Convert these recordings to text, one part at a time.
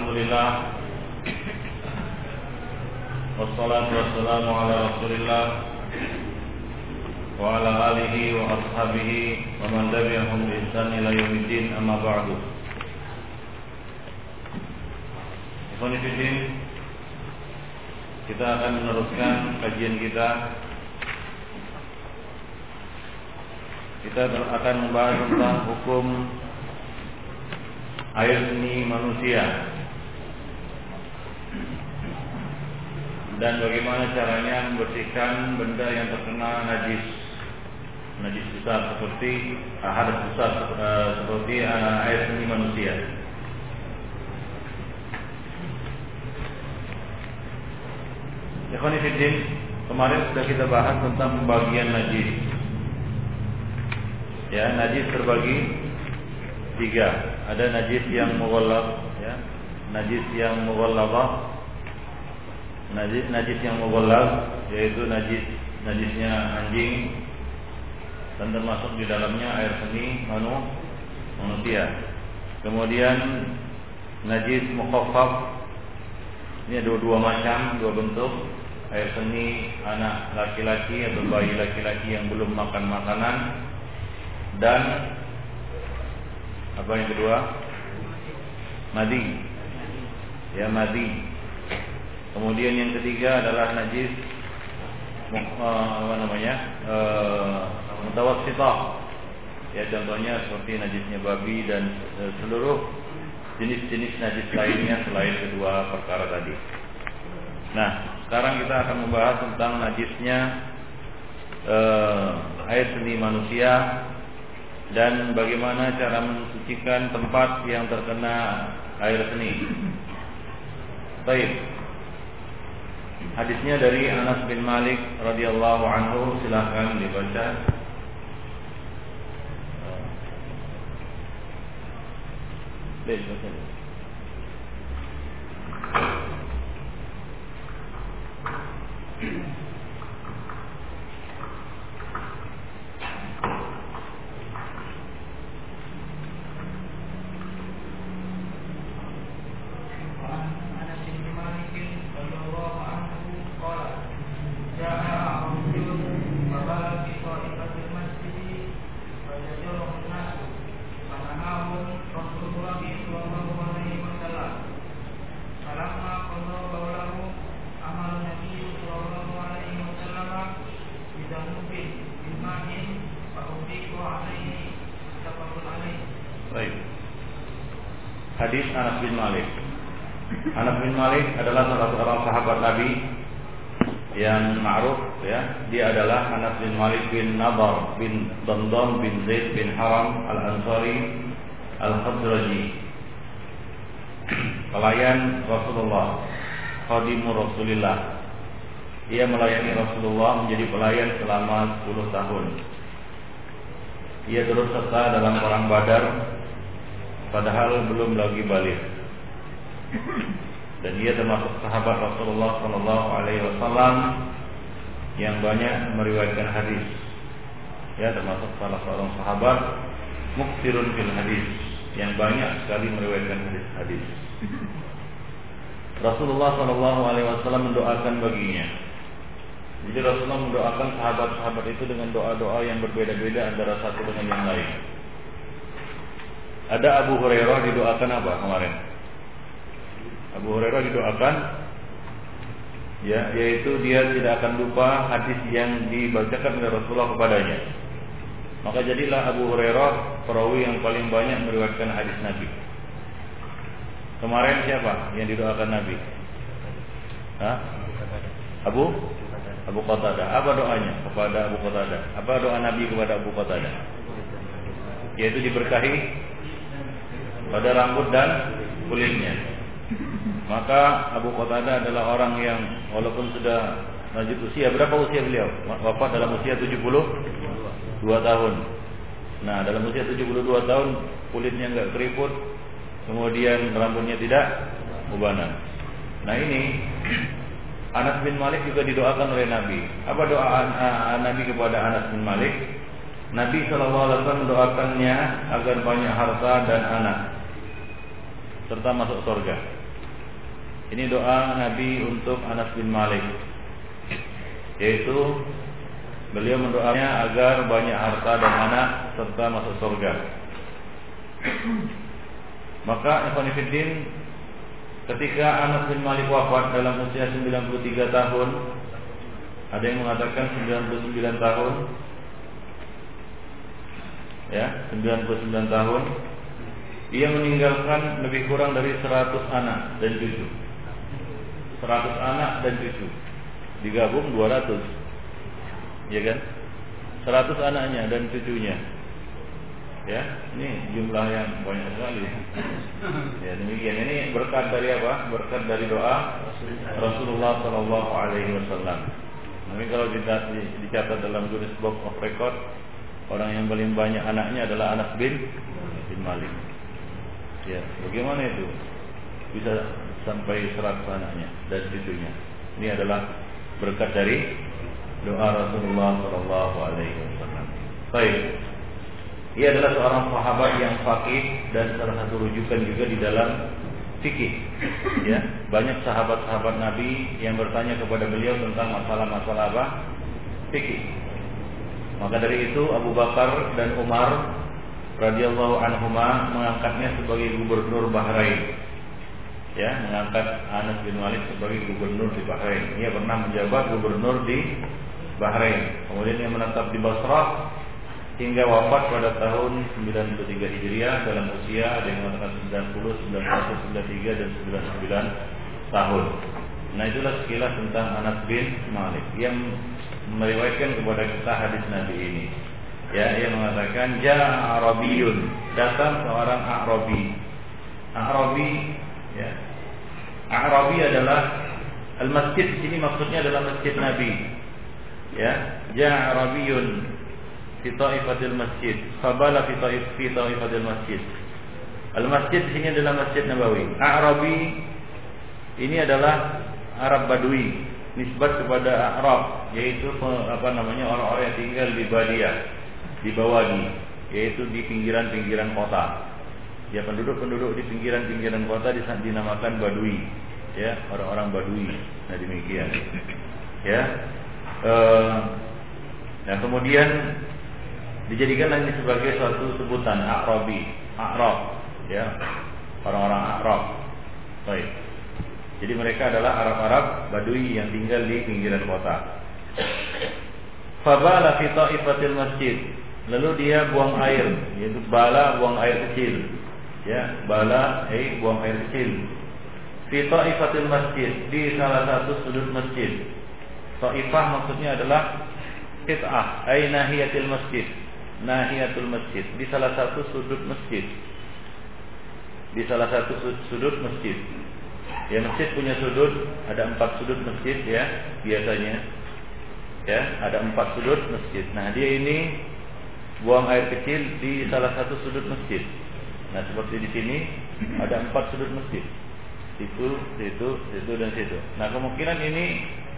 Alhamdulillah. Wassalatu wassalamu ala rasulillah Wa ala alihi wa ashabihi Wa man tabi'ahum bi ihsan ila yawmiddin amma ba'du. Kita akan meneruskan kajian kita. Kita akan membahas tentang hukum air seni manusia dan bagaimana caranya membersihkan benda yang terkena najis najis besar seperti uh, hadas besar uh, seperti air seni manusia. Ikhwanifidin kemarin sudah kita bahas tentang pembagian najis. Ya, najis terbagi tiga ada najis yang mughallab ya najis yang mughallabah najis najis yang mughallab yaitu najis najisnya anjing dan termasuk di dalamnya air seni manu manusia kemudian najis mukhaffaf ini ada dua macam dua bentuk air seni anak laki-laki atau bayi laki-laki yang belum makan makanan dan apa yang kedua? Madi. Ya madi. Kemudian yang ketiga adalah najis uh, apa namanya? Uh, mutawassithah. Ya contohnya seperti najisnya babi dan uh, seluruh jenis-jenis najis lainnya selain kedua perkara tadi. Nah, sekarang kita akan membahas tentang najisnya uh, air seni manusia dan bagaimana cara mensucikan tempat yang terkena air seni. Baik. Hadisnya dari Anas bin Malik radhiyallahu anhu silahkan dibaca. Thank you. Hadis Anas bin Malik. Anas bin Malik adalah salah seorang sahabat Nabi yang ma'ruf ya. Dia adalah Anas bin Malik bin Nabar bin Damdam bin Zaid bin Haram Al-Ansari Al-Khadraji. Pelayan Rasulullah, khadimu Rasulullah. Ia melayani Rasulullah menjadi pelayan selama 10 tahun. Ia terus serta dalam perang Badar padahal belum lagi balik. Dan dia termasuk sahabat Rasulullah Shallallahu Alaihi Wasallam yang banyak meriwayatkan hadis. Ya termasuk salah seorang sahabat muktirun fil hadis yang banyak sekali meriwayatkan hadis-hadis. Rasulullah Shallallahu Alaihi Wasallam mendoakan baginya. Jadi Rasulullah mendoakan sahabat-sahabat itu dengan doa-doa yang berbeda-beda antara satu dengan yang lain. Ada Abu Hurairah didoakan apa kemarin? Abu Hurairah didoakan ya yaitu dia tidak akan lupa hadis yang dibacakan oleh Rasulullah kepadanya. Maka jadilah Abu Hurairah perawi yang paling banyak meriwayatkan hadis Nabi. Kemarin siapa yang didoakan Nabi? Hah? Abu Abu Qatadah. Apa doanya kepada Abu Qatadah? Apa doa Nabi kepada Abu Qatadah? Yaitu diberkahi pada rambut dan kulitnya. Maka Abu Qatadah adalah orang yang walaupun sudah lanjut usia, berapa usia beliau? Wafat dalam usia 72 tahun. Nah, dalam usia 72 tahun kulitnya enggak keriput, kemudian rambutnya tidak ubanan. Nah, ini Anas bin Malik juga didoakan oleh Nabi. Apa doa Nabi kepada Anas bin Malik? Nabi SAW mendoakannya agar banyak harta dan anak serta masuk surga. Ini doa Nabi untuk Anas bin Malik. Yaitu beliau mendoanya agar banyak harta dan anak serta masuk surga. Maka Ikhwanifiddin ketika Anas bin Malik wafat dalam usia 93 tahun, ada yang mengatakan 99 tahun, ya 99 tahun, ia meninggalkan lebih kurang dari 100 anak dan cucu. 100 anak dan cucu. Digabung 200. Ya kan? 100 anaknya dan cucunya. Ya, ini jumlah yang banyak sekali. Ya, demikian ini berkat dari apa? Berkat dari doa Rasulullah Shallallahu alaihi wasallam. Tapi kalau dicatat dalam Guinness Book of Record, orang yang paling banyak anaknya adalah Anas bin bin Malik. Ya, bagaimana itu? Bisa sampai seratus anaknya dan cucunya. Ini adalah berkat dari doa Rasulullah Shallallahu Alaihi Wasallam. Baik, ia adalah seorang sahabat yang fakih dan salah satu rujukan juga di dalam fikih. Ya, banyak sahabat-sahabat Nabi yang bertanya kepada beliau tentang masalah-masalah apa? Fikih. Maka dari itu Abu Bakar dan Umar radhiyallahu anhuma mengangkatnya sebagai gubernur Bahrain ya mengangkat Anas bin Malik sebagai gubernur di Bahrain. Ia pernah menjabat gubernur di Bahrain. Kemudian ia menetap di Basrah hingga wafat pada tahun 93 Hijriah dalam usia ada yang mengatakan 90, 91, 93 dan 99 tahun. Nah itulah sekilas tentang Anas bin Malik yang meriwayatkan kepada kita hadis Nabi ini. Ya, ia mengatakan ja Arabiyun, datang seorang Arabi. Arabi Ya. Arabi adalah al-masjid di sini maksudnya adalah masjid Nabi. Ya, ja Arabiyun fi taifatil masjid, fabala fi taif fi taifatil masjid. Al-masjid di sini adalah Masjid Nabawi. Arabi ini adalah Arab Badui, nisbat kepada Arab, yaitu apa namanya orang-orang yang tinggal di Badia, di Bawadi, yaitu di pinggiran-pinggiran kota. Ya penduduk-penduduk di pinggiran-pinggiran kota dinamakan badui. Ya orang-orang badui. Nah demikian. Ya e, nah kemudian dijadikan ini sebagai suatu sebutan Arabi Arab. Ya orang-orang Arab. Baik. Jadi mereka adalah Arab-Arab Badui yang tinggal di pinggiran kota. Fabala fi ta'ifatil masjid. Lalu dia buang air, yaitu bala buang air kecil. Ya bala eh buang air kecil. Fi taifatil masjid. Di salah satu sudut masjid. Taifah maksudnya adalah qit'ah. Ay nahiyatil masjid. Nahiyatul masjid. Di salah satu sudut masjid. Di salah satu sudut masjid. Ya masjid punya sudut. Ada empat sudut masjid ya biasanya. Ya ada empat sudut masjid. Nah dia ini buang air kecil di salah satu sudut masjid Nah seperti di sini ada empat sudut masjid, situ, situ, situ dan situ. Nah kemungkinan ini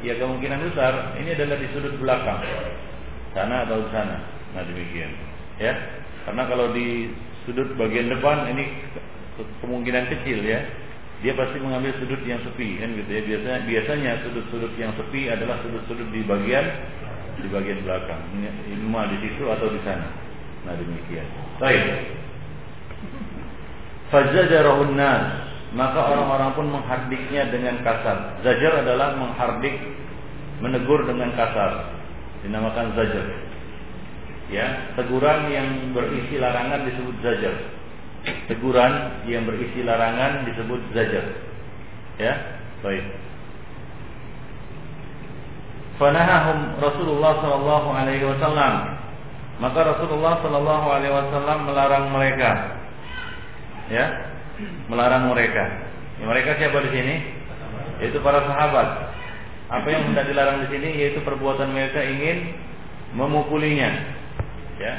ya kemungkinan besar ini adalah di sudut belakang, sana atau sana. Nah demikian, ya. Karena kalau di sudut bagian depan ini kemungkinan kecil ya. Dia pasti mengambil sudut yang sepi kan gitu ya. Biasanya biasanya sudut-sudut yang sepi adalah sudut-sudut di bagian di bagian belakang. Ini di situ atau di sana. Nah demikian. Baik. Fazajarahun nas maka orang-orang pun menghardiknya dengan kasar. Zajar adalah menghardik, menegur dengan kasar. Dinamakan zajar. Ya, teguran yang berisi larangan disebut zajar. Teguran yang berisi larangan disebut zajar. Ya, baik. Fanahahum Rasulullah sallallahu alaihi wasallam. Maka Rasulullah sallallahu alaihi wasallam melarang mereka ya melarang mereka. Ya, mereka siapa di sini? Yaitu para sahabat. Apa yang hendak dilarang di sini yaitu perbuatan mereka ingin memukulinya. Ya.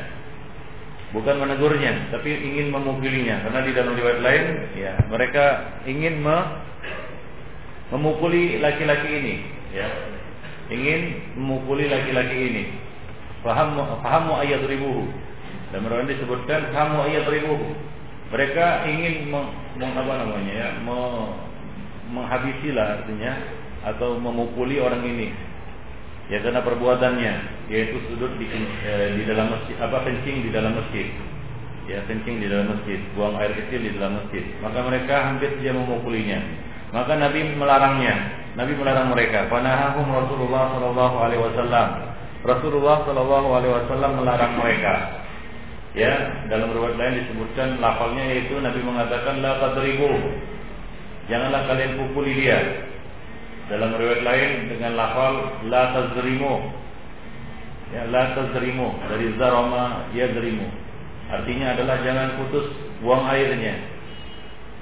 Bukan menegurnya, tapi ingin memukulinya. Karena di dalam riwayat lain, ya, mereka ingin me memukuli laki-laki ini, ya. Ingin memukuli laki-laki ini. Faham fahamu ayat ribuhu. Dan mereka disebutkan fahamu ayat ribuhu mereka ingin meng, apa namanya ya, me, menghabisilah artinya atau memukuli orang ini. Ya karena perbuatannya yaitu sudut di, eh, di dalam masjid apa kencing di dalam masjid. Ya kencing di dalam masjid buang air kecil di dalam masjid. Maka mereka hampir saja memukulinya maka Nabi melarangnya Nabi melarang mereka panahahum Rasulullah sallallahu alaihi wasallam Rasulullah sallallahu alaihi wasallam melarang mereka Ya, dalam riwayat lain disebutkan lafalnya yaitu Nabi mengatakan la tadribu. Janganlah kalian pukuli dia. Dalam riwayat lain dengan lafal la tazrimu. Ya, la tazrimu dari zarama yadrimu. Artinya adalah jangan putus buang airnya.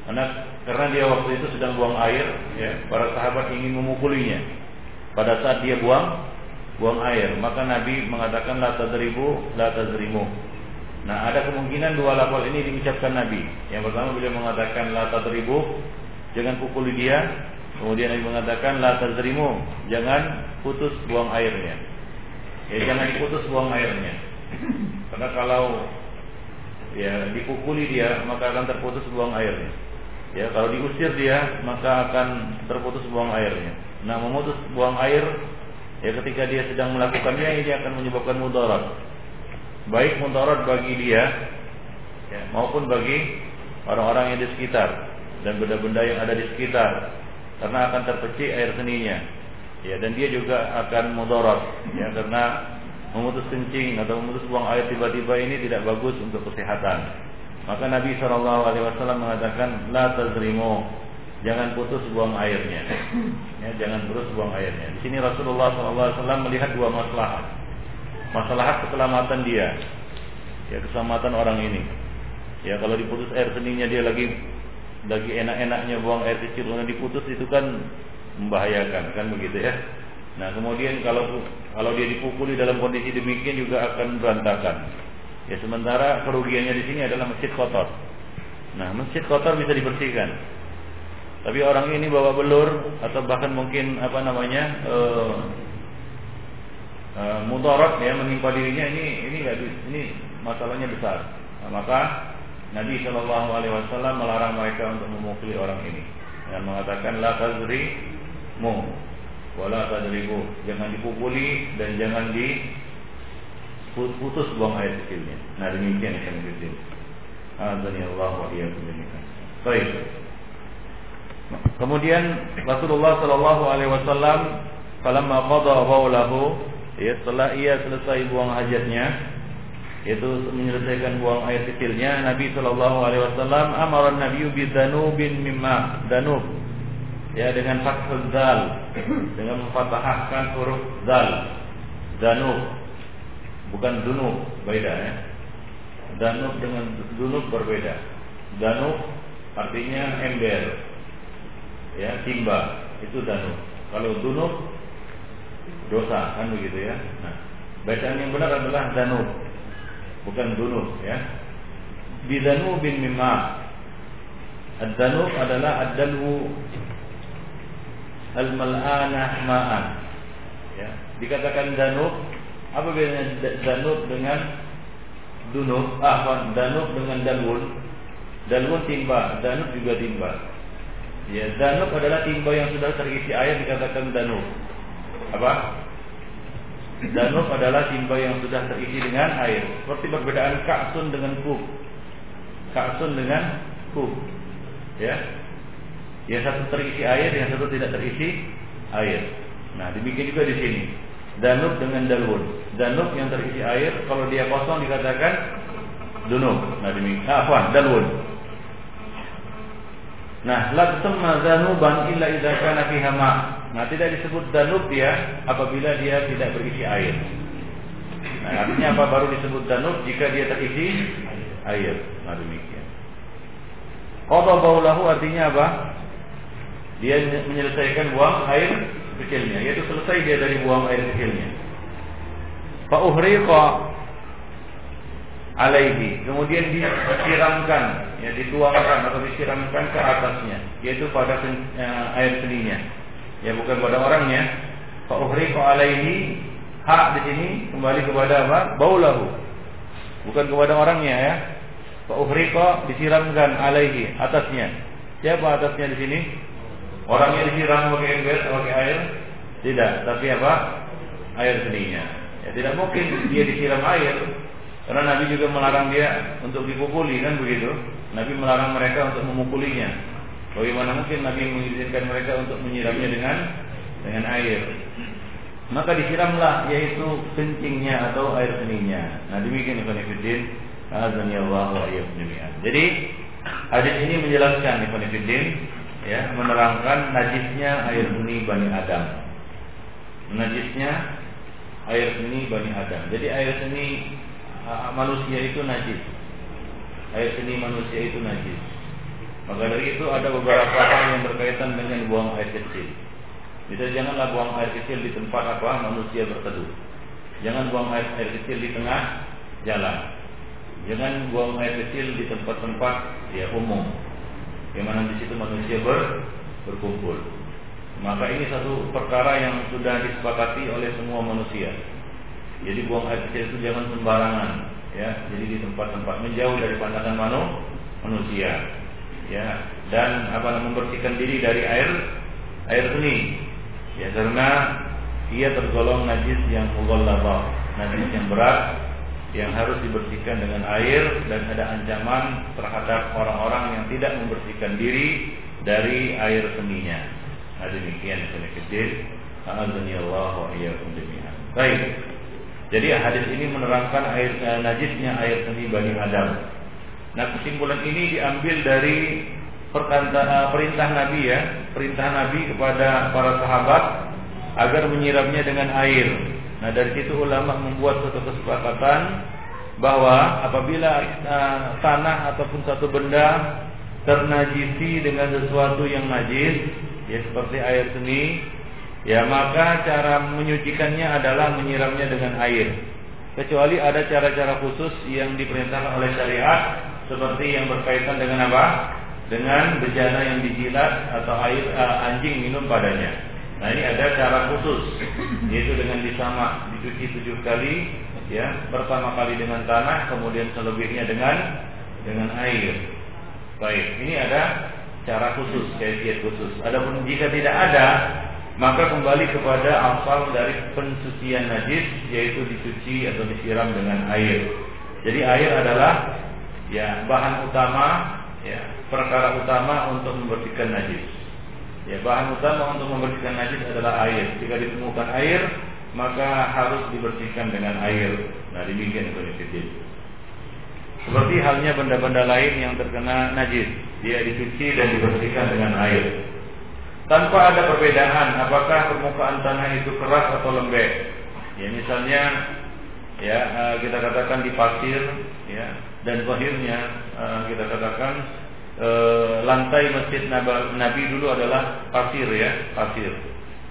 Karena karena dia waktu itu sedang buang air, ya, para sahabat ingin memukulinya. Pada saat dia buang buang air, maka Nabi mengatakan la tadribu, la tazrimu. Nah, ada kemungkinan dua lafal ini diucapkan Nabi. Yang pertama beliau mengatakan la tadribu, jangan pukuli dia. Kemudian Nabi mengatakan la tazrimu, jangan putus buang airnya. Ya, jangan diputus buang airnya. Karena kalau ya dipukuli dia, maka akan terputus buang airnya. Ya, kalau diusir dia, maka akan terputus buang airnya. Nah, memutus buang air ya ketika dia sedang melakukannya ini akan menyebabkan mudarat. Baik mudarat bagi dia ya, maupun bagi orang-orang yang di sekitar dan benda-benda yang ada di sekitar karena akan terpecik air seninya. Ya dan dia juga akan mudarat ya karena memutus kencing atau memutus buang air tiba-tiba ini tidak bagus untuk kesehatan maka Nabi Shallallahu Alaihi Wasallam mengatakan la tazrimu. Jangan putus buang airnya. Ya, jangan putus buang airnya. Di sini Rasulullah Shallallahu Alaihi Wasallam melihat dua masalah masalah keselamatan dia. Ya keselamatan orang ini. Ya kalau diputus air seninya dia lagi lagi enak-enaknya buang air kecil kalau diputus itu kan membahayakan kan begitu ya? Nah kemudian kalau kalau dia dipukuli dalam kondisi demikian juga akan berantakan ya sementara kerugiannya di sini adalah masjid kotor nah masjid kotor bisa dibersihkan. Tapi orang ini bawa belur atau bahkan mungkin apa namanya eh, uh, mudarat ya menimpa dirinya ini ini enggak ini masalahnya besar. Nah, maka Nabi Shallallahu Alaihi Wasallam melarang mereka untuk memukuli orang ini. Dengan mengatakan la tazri mu wala tadribu. Jangan dipukuli dan jangan diputus buang air kecilnya. Nah demikian yang kecil. Azani Allah wa iyyakum Baik. Kemudian Rasulullah Shallallahu Alaihi Wasallam falamma qada baulahu ya setelah ia selesai buang hajatnya yaitu menyelesaikan buang air kecilnya Nabi Shallallahu Alaihi Wasallam amaran Nabi bidanubin mimma danub ya dengan fathul zal dengan memfathahkan huruf zal danub bukan dunub beda ya danub dengan dunub berbeda danub artinya ember ya timba itu danub kalau dunub dosa kan begitu ya. Nah, bacaan yang benar adalah danub bukan dunub ya. Di bin mimma. Ad-danub adalah ad-dalwu al-mal'anah ma'an. Ya, dikatakan danub apa bedanya danub dengan dunub? Ah, danub dengan dalwun. Dalwun timba, danub juga timba. Ya, danub adalah timba yang sudah terisi air dikatakan danub apa? Danub adalah timba yang sudah terisi dengan air. Seperti perbedaan kaksun dengan kub. Kaksun dengan kub. Ya. Yang satu terisi air, yang satu tidak terisi air. Nah, demikian juga di sini. Danub dengan dalwun. Danub yang terisi air, kalau dia kosong dikatakan dunub. Nah, demikian. Ah, afwan, dalwun. Nah, la tusamma zanuban illa idza kana fiha. Nah, tidak disebut danub ya apabila dia tidak berisi air. Nah, artinya apa baru disebut danub jika dia terisi air. Nah, demikian. Qada baulahu artinya apa? Dia menyelesaikan buang air kecilnya, yaitu selesai dia dari buang air kecilnya. Fa alaihi kemudian disiramkan ya dituangkan atau disiramkan ke atasnya yaitu pada uh, air seninya. Ya bukan pada orangnya. Fa alaihi hak di sini kembali kepada apa? Baulahu. Bukan kepada orangnya ya. Fa disiramkan alaihi atasnya. Siapa atasnya di sini Orangnya disiram pakai ember, pakai air? Tidak, tapi apa? Air seninya. Ya tidak mungkin dia disiram air. Karena Nabi juga melarang dia untuk dipukuli kan begitu. Nabi melarang mereka untuk memukulinya. Bagaimana mungkin Nabi mengizinkan mereka untuk menyiramnya dengan dengan air? Maka disiramlah yaitu kencingnya atau air seninya. Nah demikian Ibn Fiddin. Azani Allah wa Jadi hadis ini menjelaskan Ibn Fiddin ya menerangkan najisnya air seni Bani Adam. Najisnya air seni Bani Adam. Jadi air seni manusia itu najis. Air seni manusia itu najis. Maka dari itu ada beberapa hal yang berkaitan dengan buang air kecil. Bisa janganlah buang air kecil di tempat apa manusia berteduh. Jangan buang air, air kecil di tengah jalan. Jangan buang air kecil di tempat-tempat ya umum yang mana di situ manusia ber, berkumpul. Maka ini satu perkara yang sudah disepakati oleh semua manusia. Jadi buang air kecil itu jangan sembarangan, ya. Jadi di tempat-tempat menjauh dari pandangan manu, manusia, ya. Dan apa membersihkan diri dari air air seni, ya karena ia tergolong najis yang mughallabah, najis yang berat yang harus dibersihkan dengan air dan ada ancaman terhadap orang-orang yang tidak membersihkan diri dari air seninya. Nah demikian kecil. Iyyakum jami'an. Baik. Jadi hadis ini menerangkan air eh, najisnya air seni Bani Adam. Nah kesimpulan ini diambil dari perkata, perintah Nabi ya, perintah Nabi kepada para sahabat agar menyiramnya dengan air Nah dari situ ulama membuat suatu kesepakatan bahwa apabila uh, tanah ataupun satu benda ternajisi dengan sesuatu yang najis, ya seperti air seni, ya maka cara menyucikannya adalah menyiramnya dengan air. Kecuali ada cara-cara khusus yang diperintahkan oleh syariat seperti yang berkaitan dengan apa? Dengan bejana yang dijilat atau air uh, anjing minum padanya. Nah ini ada cara khusus yaitu dengan disama dicuci tujuh kali ya pertama kali dengan tanah kemudian selebihnya dengan dengan air. Baik ini ada cara khusus kayak khusus. Adapun jika tidak ada maka kembali kepada asal dari pensucian najis yaitu dicuci atau disiram dengan air. Jadi air adalah ya bahan utama ya perkara utama untuk membersihkan najis. Ya, bahan utama untuk membersihkan najis adalah air. Jika ditemukan air, maka harus dibersihkan dengan air. Nah, demikian itu Seperti halnya benda-benda lain yang terkena najis, dia dicuci dan dibersihkan dengan air. Tanpa ada perbedaan apakah permukaan tanah itu keras atau lembek. Ya, misalnya ya eh, kita katakan di pasir ya dan zahirnya eh, kita katakan e, lantai masjid Nabi dulu adalah pasir ya, pasir.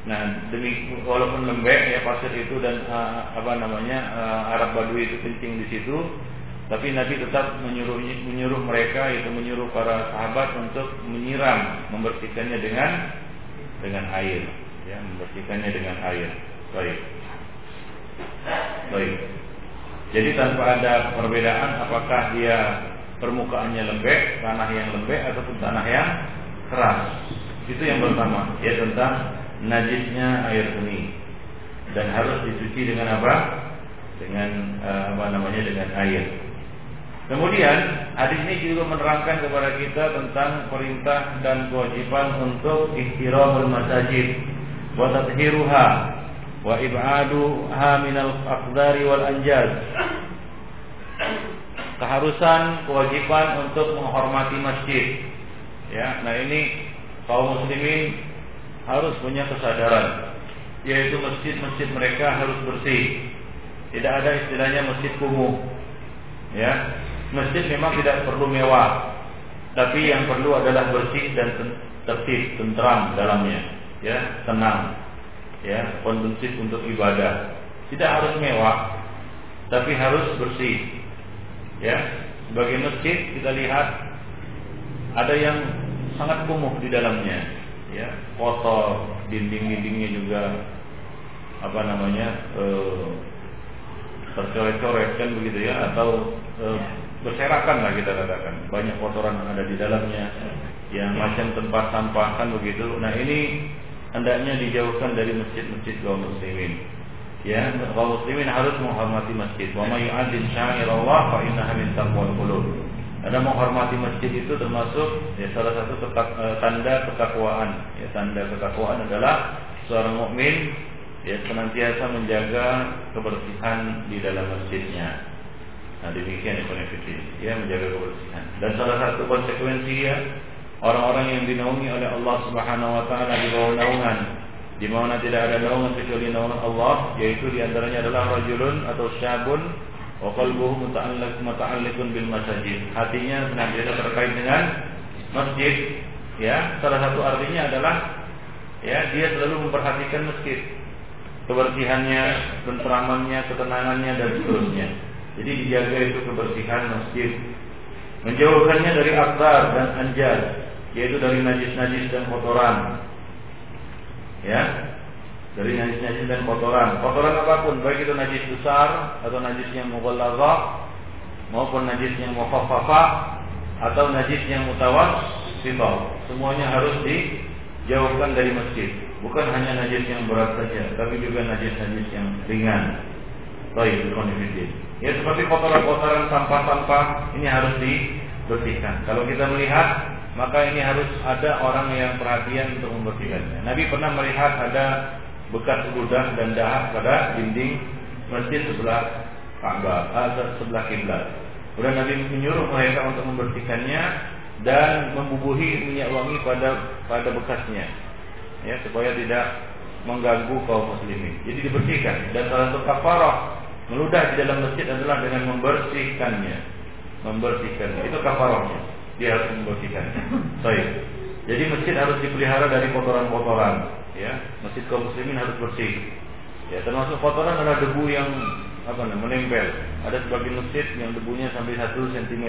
Nah, demi walaupun lembek ya pasir itu dan uh, apa namanya uh, Arab Badui itu kencing di situ, tapi Nabi tetap menyuruh menyuruh mereka itu menyuruh para sahabat untuk menyiram, membersihkannya dengan dengan air, ya, membersihkannya dengan air. Baik. Baik. Jadi tanpa ada perbedaan apakah dia permukaannya lembek, tanah yang lembek ataupun tanah yang keras. Itu yang pertama, ya tentang najisnya air seni dan harus dicuci dengan apa? Dengan uh, apa namanya dengan air. Kemudian hadis ini juga menerangkan kepada kita tentang perintah dan kewajiban untuk istirahat masajid wa tathiruha wa ib'aduha minal aqdari wal anjaz keharusan kewajiban untuk menghormati masjid. Ya, nah ini kaum muslimin harus punya kesadaran yaitu masjid-masjid mereka harus bersih. Tidak ada istilahnya masjid kumuh. Ya. Masjid memang tidak perlu mewah, tapi yang perlu adalah bersih dan tertib, tentram dalamnya, ya, tenang. Ya, kondusif untuk ibadah. Tidak harus mewah, tapi harus bersih ya sebagai masjid kita lihat ada yang sangat kumuh di dalamnya ya kotor dinding-dindingnya juga apa namanya e, tercoret-coret kan begitu ya atau e, berserakan lah kita katakan. Banyak kotoran yang ada di dalamnya, yang macam tempat sampah kan begitu. Nah ini hendaknya dijauhkan dari masjid-masjid kaum muslimin. Ya, kaum muslimin harus menghormati masjid. Wa may yu'azzim sya'irallah fa innaha min taqwal qulub. Ada menghormati masjid itu termasuk ya salah satu tetak, eh, tanda ketakwaan. Ya, tanda ketakwaan adalah seorang mukmin ya senantiasa menjaga kebersihan di dalam masjidnya. Nah demikian ekonomi ya menjaga kebersihan. Dan salah satu konsekuensi ya orang-orang yang dinaungi oleh Allah Subhanahu Wa Taala di bawah naungan, di mana tidak ada naungan kecuali naungan Allah, yaitu di antaranya adalah rajulun atau syabun wa qalbuhu muta'alliq muta'alliqun bil masajid. Hatinya senantiasa terkait dengan masjid. Ya, salah satu artinya adalah ya dia selalu memperhatikan masjid kebersihannya, tenteramannya, ketenangannya dan seterusnya. Jadi dijaga itu kebersihan masjid. Menjauhkannya dari akbar dan anjar, yaitu dari najis-najis dan kotoran. Ya, dari najis-najis dan kotoran. Kotoran apa pun, baik itu najis besar atau najis yang mughalladhah maupun najis yang mukhaffafah atau najis yang mutawassithah. Semuanya harus dijauhkan dari masjid. Bukan hanya najis yang berat saja, tapi juga najis-najis yang ringan. Baik, konfidin. Ya seperti kotoran-kotoran sampah-sampah ini harus dibersihkan. Kalau kita melihat, maka ini harus ada orang yang perhatian untuk membersihkannya. Nabi pernah melihat ada bekas ludah dan dahak pada dinding masjid sebelah Ka'bah, uh, sebelah kiblat. Kemudian Nabi menyuruh mereka untuk membersihkannya dan membubuhi minyak wangi pada pada bekasnya ya supaya tidak mengganggu kaum muslimin. Jadi dibersihkan dan salah satu kafarah meludah di dalam masjid adalah dengan membersihkannya. Membersihkan itu kafarahnya. Dia harus membersihkan. Baik. Jadi masjid harus dipelihara dari kotoran-kotoran, ya. Masjid kaum muslimin harus bersih. Ya, termasuk kotoran adalah debu yang apa namanya menempel. Ada sebagian masjid yang debunya sampai satu cm.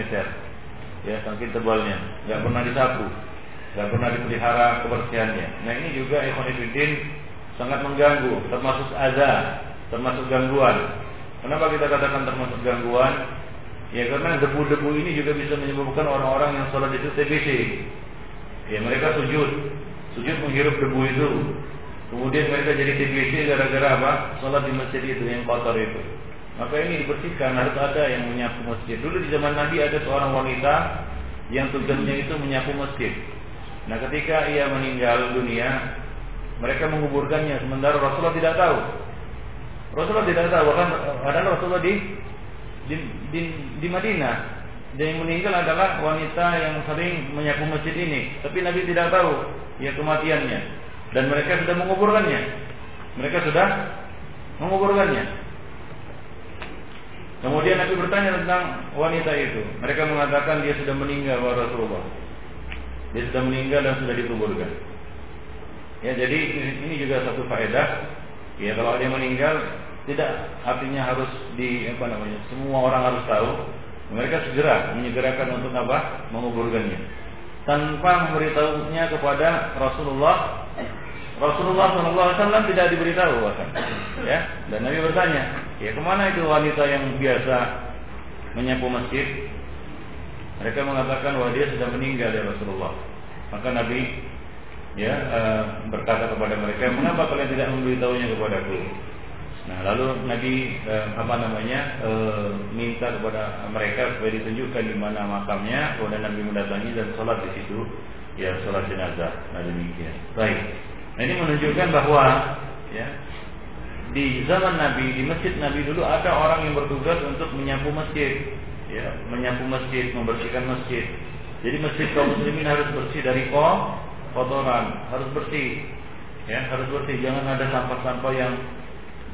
Ya, saking tebalnya, nggak pernah disapu nggak pernah dipelihara kebersihannya. Nah ini juga ikhwanifidin sangat mengganggu, termasuk azab, termasuk gangguan. Kenapa kita katakan termasuk gangguan? Ya karena debu-debu ini juga bisa menyebabkan orang-orang yang sholat itu TBC. Ya mereka sujud, sujud menghirup debu itu. Kemudian mereka jadi TBC gara-gara apa? Sholat di masjid itu yang kotor itu. Maka ini dibersihkan harus ada yang menyapu masjid. Dulu di zaman Nabi ada seorang wanita yang tugasnya itu menyapu masjid. Nah ketika ia meninggal dunia Mereka menguburkannya Sementara Rasulullah tidak tahu Rasulullah tidak tahu Bahkan padahal Rasulullah di di, di, di Madinah. Dan yang meninggal adalah wanita yang sering menyapu masjid ini. Tapi Nabi tidak tahu Ya kematiannya Dan mereka sudah menguburkannya. Mereka sudah menguburkannya. Kemudian Nabi bertanya tentang wanita itu. Mereka mengatakan dia sudah meninggal Rasulullah. Dia sudah meninggal dan sudah dikuburkan. Ya, jadi ini juga satu faedah. Ya, kalau yang meninggal tidak artinya harus di apa namanya? Semua orang harus tahu. Mereka segera menyegerakan untuk apa? Menguburkannya. Tanpa memberitahunya kepada Rasulullah Rasulullah SAW tidak diberitahu bahkan, ya. Dan Nabi bertanya, ya ke mana itu wanita yang biasa menyapu masjid? Mereka mengatakan bahwa dia sudah meninggal ya Rasulullah. Maka Nabi ya uh, berkata kepada mereka, "Mengapa kalian tidak memberitahunya kepadaku?" Nah, lalu Nabi uh, apa namanya? Uh, minta kepada mereka supaya ditunjukkan di mana makamnya, kemudian Nabi mendatangi dan sholat di situ, ya sholat jenazah. Nah, demikian. Baik. Nah, ini menunjukkan bahwa ya di zaman Nabi, di masjid Nabi dulu ada orang yang bertugas untuk menyapu masjid ya, menyapu masjid, membersihkan masjid. Jadi masjid kaum muslimin harus bersih dari kotoran, harus bersih. Ya, harus bersih. Jangan ada sampah-sampah yang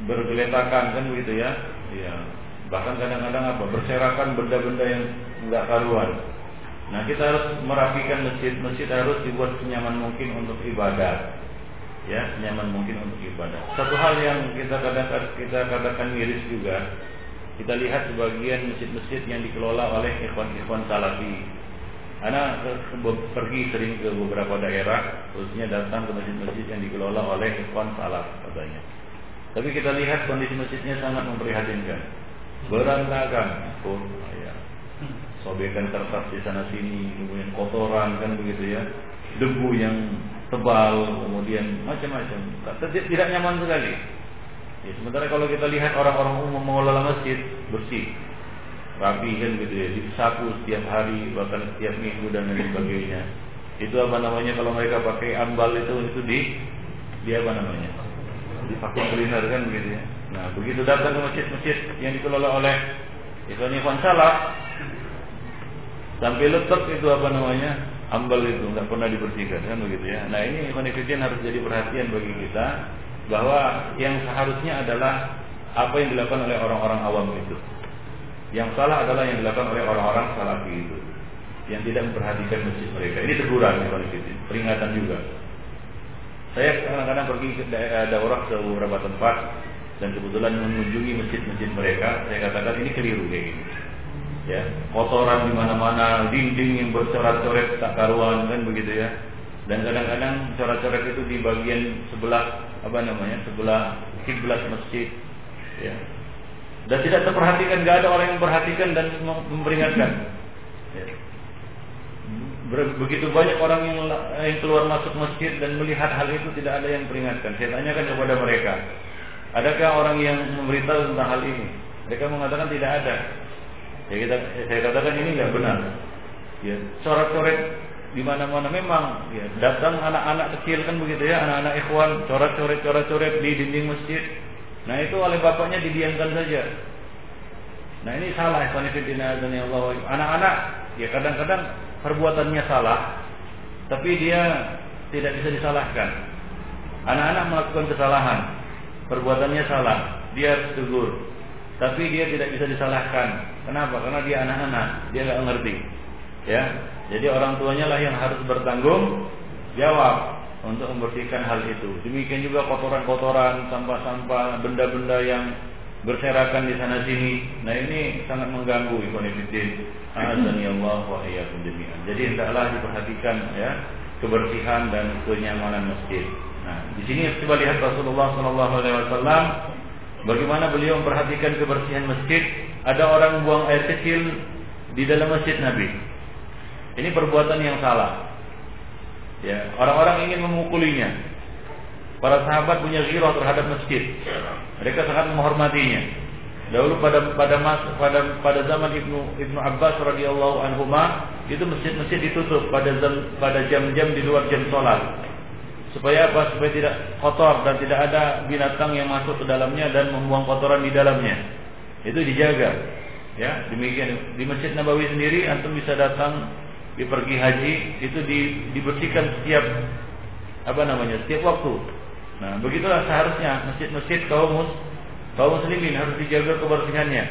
bergeletakan kan begitu ya. Ya. Bahkan kadang-kadang apa? Berserakan benda-benda yang enggak karuan. Nah, kita harus merapikan masjid. Masjid harus dibuat senyaman mungkin untuk ibadah. Ya, senyaman mungkin untuk ibadah. Satu hal yang kita katakan kita katakan miris juga kita lihat sebagian masjid-masjid yang dikelola oleh ikhwan-ikhwan salafi. Anak pergi sering ke beberapa daerah, khususnya datang ke masjid-masjid yang dikelola oleh ikhwan salaf katanya. Tapi kita lihat kondisi masjidnya sangat memprihatinkan. Berantakan. Oh, ya. sobekan kertas di sana sini, kemudian kotoran kan begitu ya, debu yang tebal, kemudian macam-macam. Tidak nyaman sekali. Ya, sementara kalau kita lihat orang-orang umum mengelola masjid bersih, rapi kan gitu ya, disapu setiap hari, bahkan setiap minggu dan lain sebagainya. Itu apa namanya kalau mereka pakai ambal itu itu di di apa namanya? Di vakum cleaner kan begitu ya. Nah, begitu datang ke masjid-masjid yang dikelola oleh Ikhwan Ikhwan salah sampai letak itu apa namanya? ambal itu nggak pernah dibersihkan kan begitu ya. Nah, ini Ikhwan harus jadi perhatian bagi kita bahwa yang seharusnya adalah apa yang dilakukan oleh orang-orang awam itu. Yang salah adalah yang dilakukan oleh orang-orang salafi itu yang tidak memperhatikan masjid mereka. Ini teguran peringatan juga. Saya kadang-kadang pergi ke daerah ke beberapa tempat dan kebetulan mengunjungi masjid-masjid mereka, saya katakan ini keliru kayak gini. Ya, kotoran di mana-mana, dinding yang bercoret-coret tak karuan kan begitu ya. Dan kadang-kadang coret-coret itu di bagian sebelah apa namanya? sebelah kiblat masjid ya. Dan tidak terperhatikan, nggak ada orang yang memperhatikan dan memperingatkan. Ya begitu banyak orang yang, yang keluar masuk masjid dan melihat hal itu tidak ada yang peringatkan. Saya tanyakan kepada mereka, adakah orang yang memberitahu tentang hal ini? Mereka mengatakan tidak ada. Ya kita, saya katakan ini nggak benar. Ya, coret-coret di mana-mana memang ya, datang anak-anak kecil kan begitu ya, anak-anak ikhwan coret-coret coret-coret di dinding masjid. Nah itu oleh bapaknya didiamkan saja. Nah ini salah ikhwan Allah. Anak-anak ya kadang-kadang perbuatannya salah, tapi dia tidak bisa disalahkan. Anak-anak melakukan kesalahan, perbuatannya salah, dia harus tegur, tapi dia tidak bisa disalahkan. Kenapa? Karena dia anak-anak, dia nggak ngerti. Ya, jadi orang tuanya lah yang harus bertanggung jawab untuk membersihkan hal itu. Demikian juga kotoran-kotoran, sampah-sampah, benda-benda yang berserakan di sana sini. Nah ini sangat mengganggu ikhwan Azani Allah wa jami'an. Jadi hendaklah diperhatikan ya kebersihan dan kenyamanan masjid. Nah, di sini coba lihat Rasulullah sallallahu alaihi wasallam bagaimana beliau memperhatikan kebersihan masjid. Ada orang buang air kecil di dalam masjid Nabi. Ini perbuatan yang salah. Ya, orang-orang ingin memukulinya. Para sahabat punya ghirah terhadap masjid. Mereka sangat menghormatinya. Dahulu pada pada pada pada zaman Ibnu Ibnu Abbas radhiyallahu anhu itu masjid-masjid ditutup pada jam, pada jam-jam di luar jam sholat. Supaya apa? Supaya tidak kotor dan tidak ada binatang yang masuk ke dalamnya dan membuang kotoran di dalamnya. Itu dijaga. Ya demikian. Di masjid Nabawi sendiri antum bisa datang di pergi haji itu di, dibersihkan setiap apa namanya setiap waktu nah begitulah seharusnya masjid-masjid kaum kaum muslimin harus dijaga kebersihannya.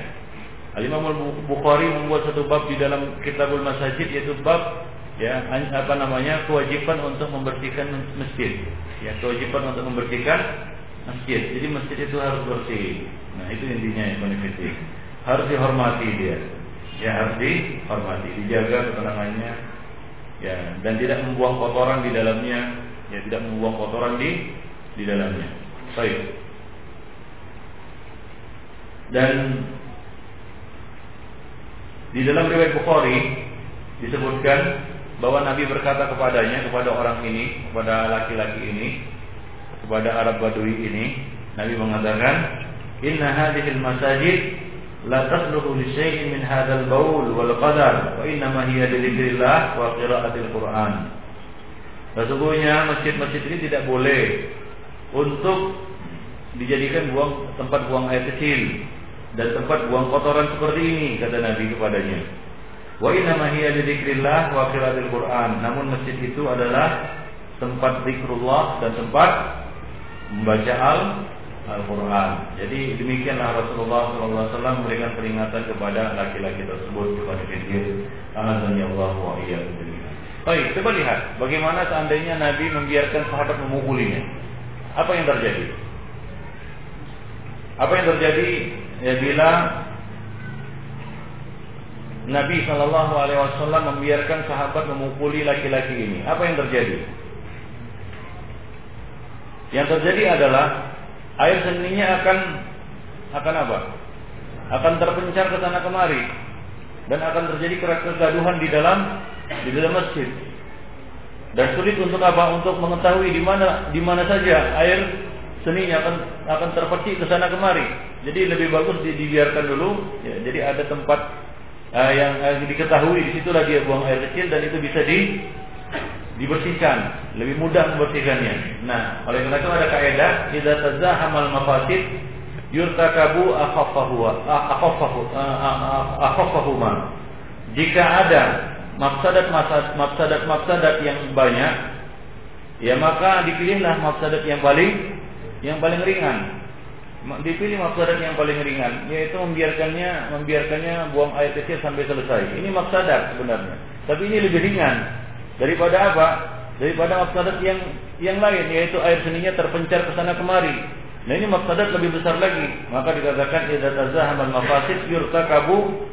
Al-Imam Al-Bukhari membuat satu bab di dalam Kitabul Masajid yaitu bab ya apa namanya kewajiban untuk membersihkan masjid. Ya, kewajiban untuk membersihkan masjid. Jadi masjid itu harus bersih. Nah, itu intinya ya benefitnya. Harus dihormati dia. Ya, harus dihormati, dijaga ketenangannya. Ya, dan tidak membuang kotoran di dalamnya, ya tidak membuang kotoran di di dalamnya. Baik. Dan di dalam riwayat Bukhari disebutkan bahwa Nabi berkata kepadanya kepada orang ini, kepada laki-laki ini, kepada Arab Badui ini, Nabi mengatakan, "Inna hadhil masajid la tasluhu li syai'in min hadzal baul wal qadar, wa inna ma hiya li wa qiraatil Qur'an." Sesungguhnya masjid-masjid ini tidak boleh untuk dijadikan buang tempat buang air kecil dan tempat buang kotoran seperti ini kata Nabi kepadanya. Wa inna ma hiya dzikrillah wa qiraatil Qur'an. Namun masjid itu adalah tempat zikrullah dan tempat membaca al Al-Quran. Jadi demikianlah Rasulullah SAW memberikan peringatan kepada laki-laki tersebut kepada fikir. Azan Allah wa Baik, coba lihat bagaimana seandainya Nabi membiarkan sahabat memukulinya. Apa yang terjadi? Apa yang terjadi ya bila Nabi Shallallahu Alaihi Wasallam membiarkan sahabat memukuli laki-laki ini, apa yang terjadi? Yang terjadi adalah air seninya akan akan apa? Akan terpencar ke sana kemari. dan akan terjadi kegaduhan di dalam di dalam masjid. Dan sulit untuk apa? Untuk mengetahui di mana di mana saja air seninya akan akan terpercik ke sana kemari. Jadi lebih bagus di, dibiarkan dulu. Ya, jadi ada tempat uh, yang uh, diketahui di situlah dia buang air kecil dan itu bisa di dibersihkan, lebih mudah membersihkannya. Nah, oleh karena itu ada kaidah idza tazahamal mafasid yurtakabu akhaffahu akhaffahu akhaffahuma. Jika ada mafsadat mafsadat yang banyak, ya maka dipilihlah mafsadat yang paling yang paling ringan. Dipilih mafsadat yang paling ringan, yaitu membiarkannya membiarkannya buang air kecil sampai selesai. Ini mafsadat sebenarnya, tapi ini lebih ringan Daripada apa? Daripada mafsadat yang yang lain yaitu air seninya terpencar ke sana kemari. Nah ini mafsadat lebih besar lagi. Maka dikatakan idza tazahamal mafasid yurtakabu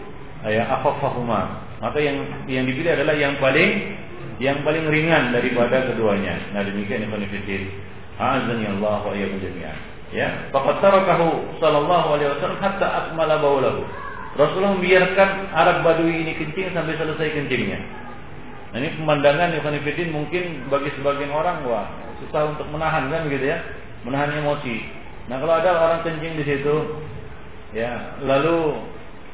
ya akhafahuma. Maka yang yang dipilih adalah yang paling yang paling ringan daripada keduanya. Nah demikian Ibnu Fiddin. Azani Allah wa. Ya, faqad tarakahu sallallahu alaihi wasallam hatta akmala baulahu. Rasulullah membiarkan Arab Badui ini kencing sampai selesai kencingnya. Nah, ini pemandangan Ibn Fiddin mungkin bagi sebagian orang wah susah untuk menahan kan gitu ya, menahan emosi. Nah kalau ada orang kencing di situ, ya lalu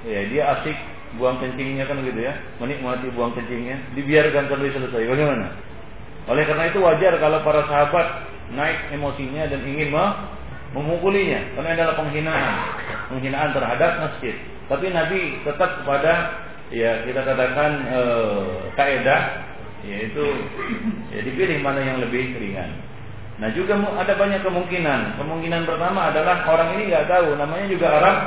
ya dia asik buang kencingnya kan gitu ya, menikmati buang kencingnya, dibiarkan sampai selesai. Bagaimana? Oleh karena itu wajar kalau para sahabat naik emosinya dan ingin memukulinya, karena adalah penghinaan, penghinaan terhadap masjid. Tapi Nabi tetap kepada ya kita katakan e, kaidah yaitu ya dipilih mana yang lebih ringan. Nah juga ada banyak kemungkinan. Kemungkinan pertama adalah orang ini nggak tahu, namanya juga Arab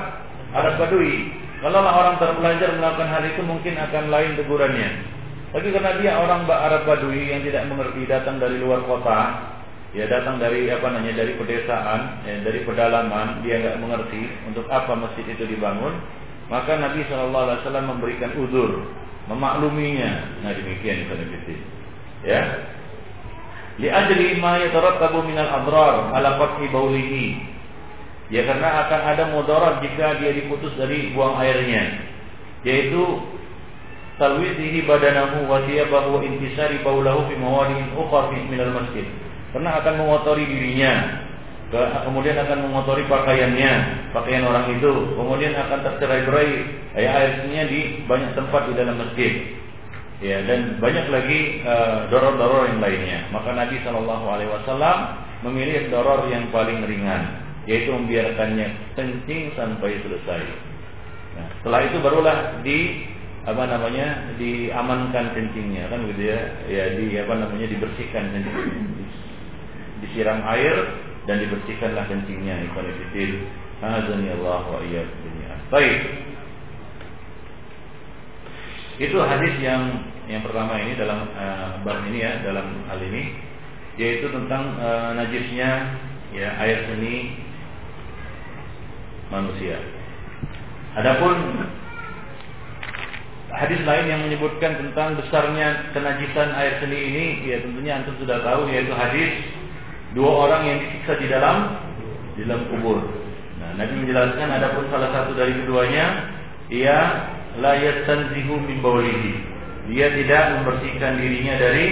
Arab Badui. Kalau orang terpelajar melakukan hal itu mungkin akan lain tegurannya. Tapi karena dia orang Arab Badui yang tidak mengerti datang dari luar kota, ya datang dari apa namanya dari pedesaan, ya, dari pedalaman, dia nggak mengerti untuk apa masjid itu dibangun, maka Nabi Shallallahu Alaihi Wasallam memberikan udur, memakluminya. Nah demikian itu Nabi Ya. Li ajli ma yatarattabu minal adrar ala fathi baulihi. Ya karena akan ada mudarat jika dia diputus dari buang airnya. Yaitu talwizihi badanahu wa thiyabahu intisari baulahu fi mawadin ukhra minal masjid. Karena akan mengotori dirinya kemudian akan mengotori pakaiannya, pakaian orang itu, kemudian akan tercerai-berai ya, airnya di banyak tempat di dalam masjid. Ya, dan banyak lagi uh, doror-doror yang lainnya. Maka Nabi Shallallahu Alaihi Wasallam memilih doror yang paling ringan, yaitu membiarkannya kencing sampai selesai. Nah, setelah itu barulah di apa namanya diamankan kencingnya kan gitu ya. Ya di apa namanya dibersihkan kencingnya. Disiram air dan dibersihkanlah kencingnya. Allah wa baik. Itu hadis yang yang pertama ini dalam uh, bab ini ya dalam hal ini yaitu tentang uh, najisnya ya air seni manusia. Adapun hadis lain yang menyebutkan tentang besarnya kenajisan air seni ini ya tentunya antum sudah tahu yaitu hadis dua orang yang disiksa di dalam di dalam kubur. Nah, Nabi menjelaskan ada pun salah satu dari keduanya ia la yastanzihu min baulihi. Dia tidak membersihkan dirinya dari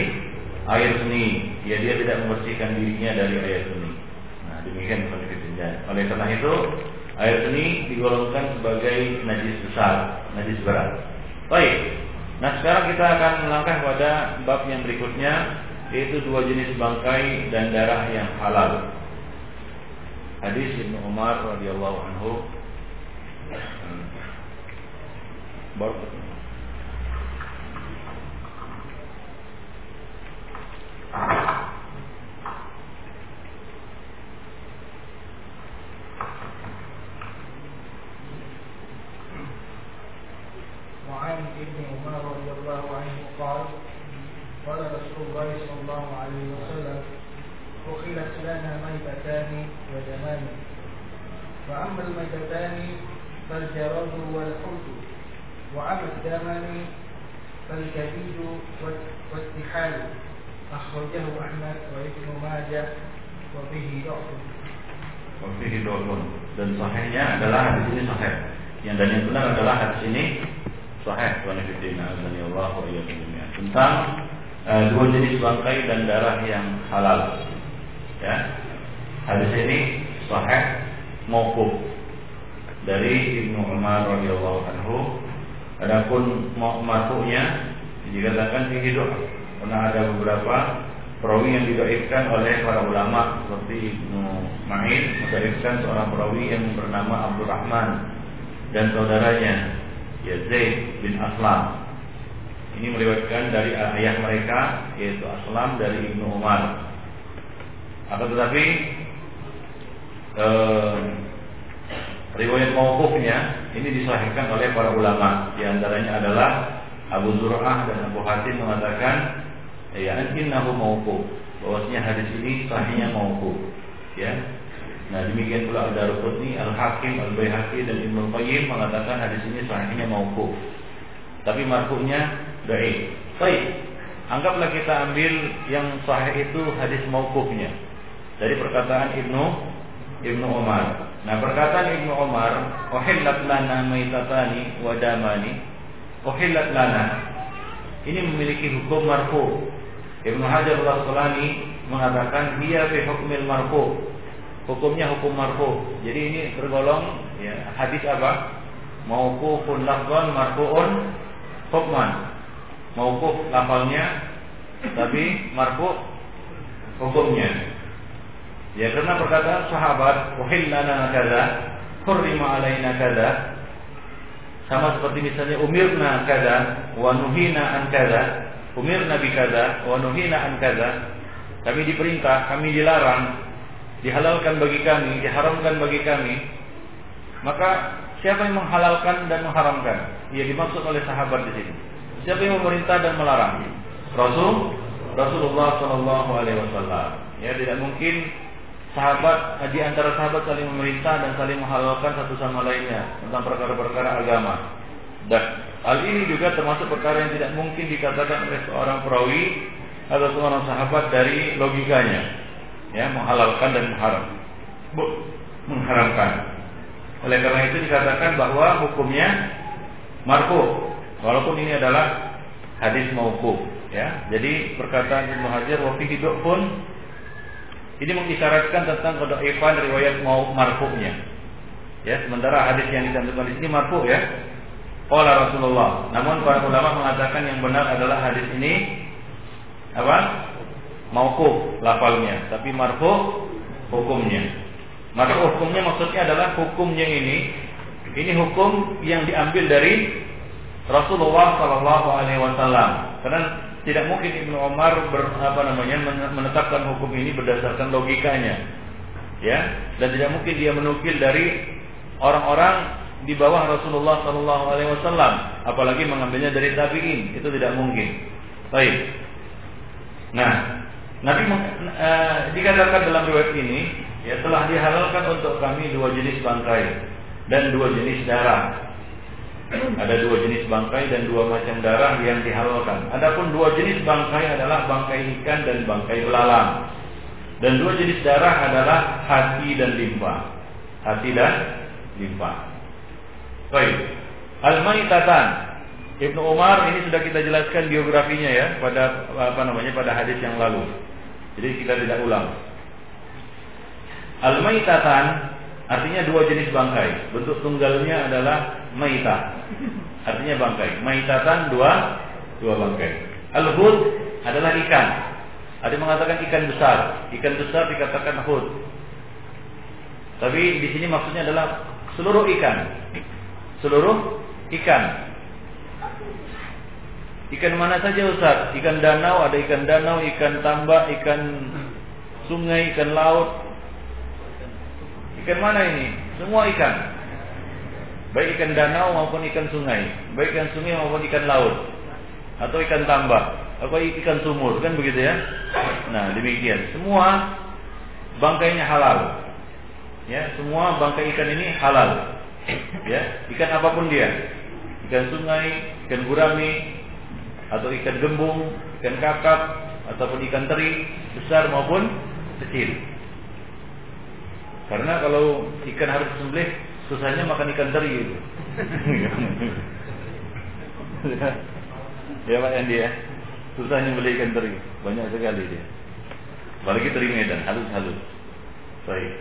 air seni. Ya, dia tidak membersihkan dirinya dari air seni. Nah, demikian. Oleh karena itu, air seni digolongkan sebagai najis besar, najis berat. Baik. Nah, sekarang kita akan melangkah pada bab yang berikutnya yaitu dua jenis bangkai dan darah yang halal. Hadis Ibnu Umar radhiyallahu anhu وعن ابن عمر رضي الله عنه قال قال رسول الله صلى الله عليه وسلم أخلت لنا ميتتان ودمان فأما الميتتان فالجراد والحوت وأما الدمان فالكبيد والتحال. أخرجه أحمد وابن ماجه وبه ضعف. ضعف. Dan sahihnya adalah hadis ini sahih. Yang dan yang benar adalah hadis ini sahih tentang uh, dua jenis bangkai dan darah yang halal. Ya. Hadis ini sahih mauquf dari Ibnu Umar radhiyallahu anhu. Adapun marfu'nya dikatakan hidup karena ada beberapa perawi yang didoifkan oleh para ulama seperti Ibnu Ma'in mendoifkan seorang perawi yang bernama Abdul Rahman dan saudaranya Yazid bin Aslam. Ini meriwayatkan dari ayah mereka yaitu Aslam dari Ibnu Umar. Akan tetapi eh, riwayat mauqufnya ini disahihkan oleh para ulama. Di antaranya adalah Abu Zur'ah dan Abu Hatim mengatakan ya innahu mauquf bahwasanya hadis ini sahihnya mauquf ya nah demikian pula ada Rukuni Al-Hakim Al-Baihaqi dan Ibnu Qayyim mengatakan hadis ini sahihnya mauquf tapi marfu'nya dhaif baik anggaplah kita ambil yang sahih itu hadis mauqufnya dari perkataan Ibnu Ibnu Umar nah perkataan Ibnu Umar uhillat lana maitatani wa damani uhillat lana. Ini memiliki hukum marfu. Ibnu Hajar al-Asqalani mengatakan dia fi hukmil marfu. Hukumnya hukum marfu. Jadi ini tergolong ya, hadis apa? Mauqufun lafzan marfu'un hukman. Mauquf lafalnya tapi marfu hukumnya. Ya karena perkataan sahabat uhillana kadza, hurrima alaina kadza. Sama seperti misalnya umirna kadza wa nuhina an kadza umir nabi kada wa nuhina an kada kami diperintah kami dilarang dihalalkan bagi kami diharamkan bagi kami maka siapa yang menghalalkan dan mengharamkan? Ia dimaksud oleh sahabat di sini. Siapa yang memerintah dan melarang? Rasul Rasulullah Shallallahu Alaihi Wasallam. Ya tidak mungkin sahabat di antara sahabat saling memerintah dan saling menghalalkan satu sama lainnya tentang perkara-perkara agama. Dan hal ini juga termasuk perkara yang tidak mungkin dikatakan oleh seorang perawi atau seorang sahabat dari logikanya, ya menghalalkan dan mengharam, mengharamkan. Oleh karena itu dikatakan bahwa hukumnya marfu, walaupun ini adalah hadis mauquf, ya. Jadi perkataan Ibnu Hajar wa fihi pun ini mengisyaratkan tentang kedoifan riwayat mau marfu'nya. Ya, sementara hadis yang dicantumkan di sini marfu ya. Qala Rasulullah. Namun para ulama mengatakan yang benar adalah hadis ini apa? Mauquf lafalnya, tapi marfu hukumnya. Marfu hukumnya maksudnya adalah hukumnya ini ini hukum yang diambil dari Rasulullah Shallallahu Alaihi Wasallam. Karena tidak mungkin Ibnu Umar ber, apa namanya menetapkan hukum ini berdasarkan logikanya, ya, dan tidak mungkin dia menukil dari orang-orang di bawah Rasulullah Sallallahu Alaihi Wasallam, apalagi mengambilnya dari tabiin itu tidak mungkin. Baik. Nah, Nabi e, dikatakan dalam riwayat ini, ya telah dihalalkan untuk kami dua jenis bangkai dan dua jenis darah. Ada dua jenis bangkai dan dua macam darah yang dihalalkan. Adapun dua jenis bangkai adalah bangkai ikan dan bangkai belalang. Dan dua jenis darah adalah hati dan limpa. Hati dan limpa. Baik. Al-Maitatan. Ibnu Umar ini sudah kita jelaskan biografinya ya pada apa namanya pada hadis yang lalu. Jadi kita tidak ulang. Al-Maitatan artinya dua jenis bangkai. Bentuk tunggalnya adalah maita. Artinya bangkai. Maitatan dua dua bangkai. Al-Hud adalah ikan. Ada yang mengatakan ikan besar. Ikan besar dikatakan hud. Tapi di sini maksudnya adalah seluruh ikan seluruh ikan. Ikan mana saja Ustaz? Ikan danau, ada ikan danau, ikan tambak, ikan sungai, ikan laut. Ikan mana ini? Semua ikan. Baik ikan danau maupun ikan sungai, baik ikan sungai maupun ikan laut atau ikan tambak atau ikan sumur kan begitu ya. Nah, demikian. Semua bangkainya halal. Ya, semua bangkai ikan ini halal ya ikan apa pun dia ikan sungai ikan gurami atau ikan gembung ikan kakap ataupun ikan teri besar maupun kecil karena kalau ikan harus sembelih susahnya makan ikan teri itu ya Pak Yandi ya. Susahnya beli ikan teri, banyak sekali dia. Apalagi teri Medan, halus-halus. Baik.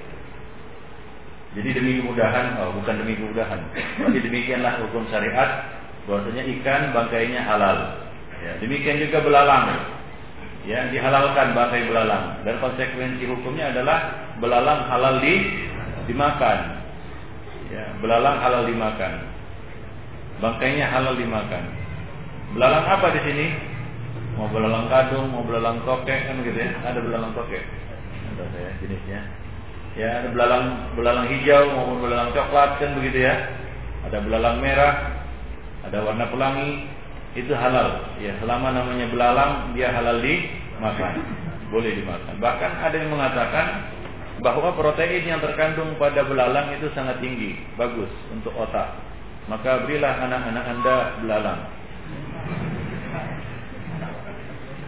Jadi demi kemudahan, oh, bukan demi kemudahan. Jadi demikianlah hukum syariat bahwasanya ikan bangkainya halal. Ya, demikian juga belalang. Ya, dihalalkan bangkai belalang dan konsekuensi hukumnya adalah belalang halal di dimakan. Ya, belalang halal dimakan. Bangkainya halal dimakan. Belalang apa di sini? Mau belalang kadung, mau belalang tokek kan gitu ya. Ada belalang tokek. Ada saya jenisnya ya ada belalang belalang hijau maupun belalang coklat kan begitu ya ada belalang merah ada warna pelangi itu halal. Ya selama namanya belalang dia halal dimakan. Boleh dimakan. Bahkan ada yang mengatakan bahwa protein yang terkandung pada belalang itu sangat tinggi bagus untuk otak. Maka berilah anak-anak anda belalang.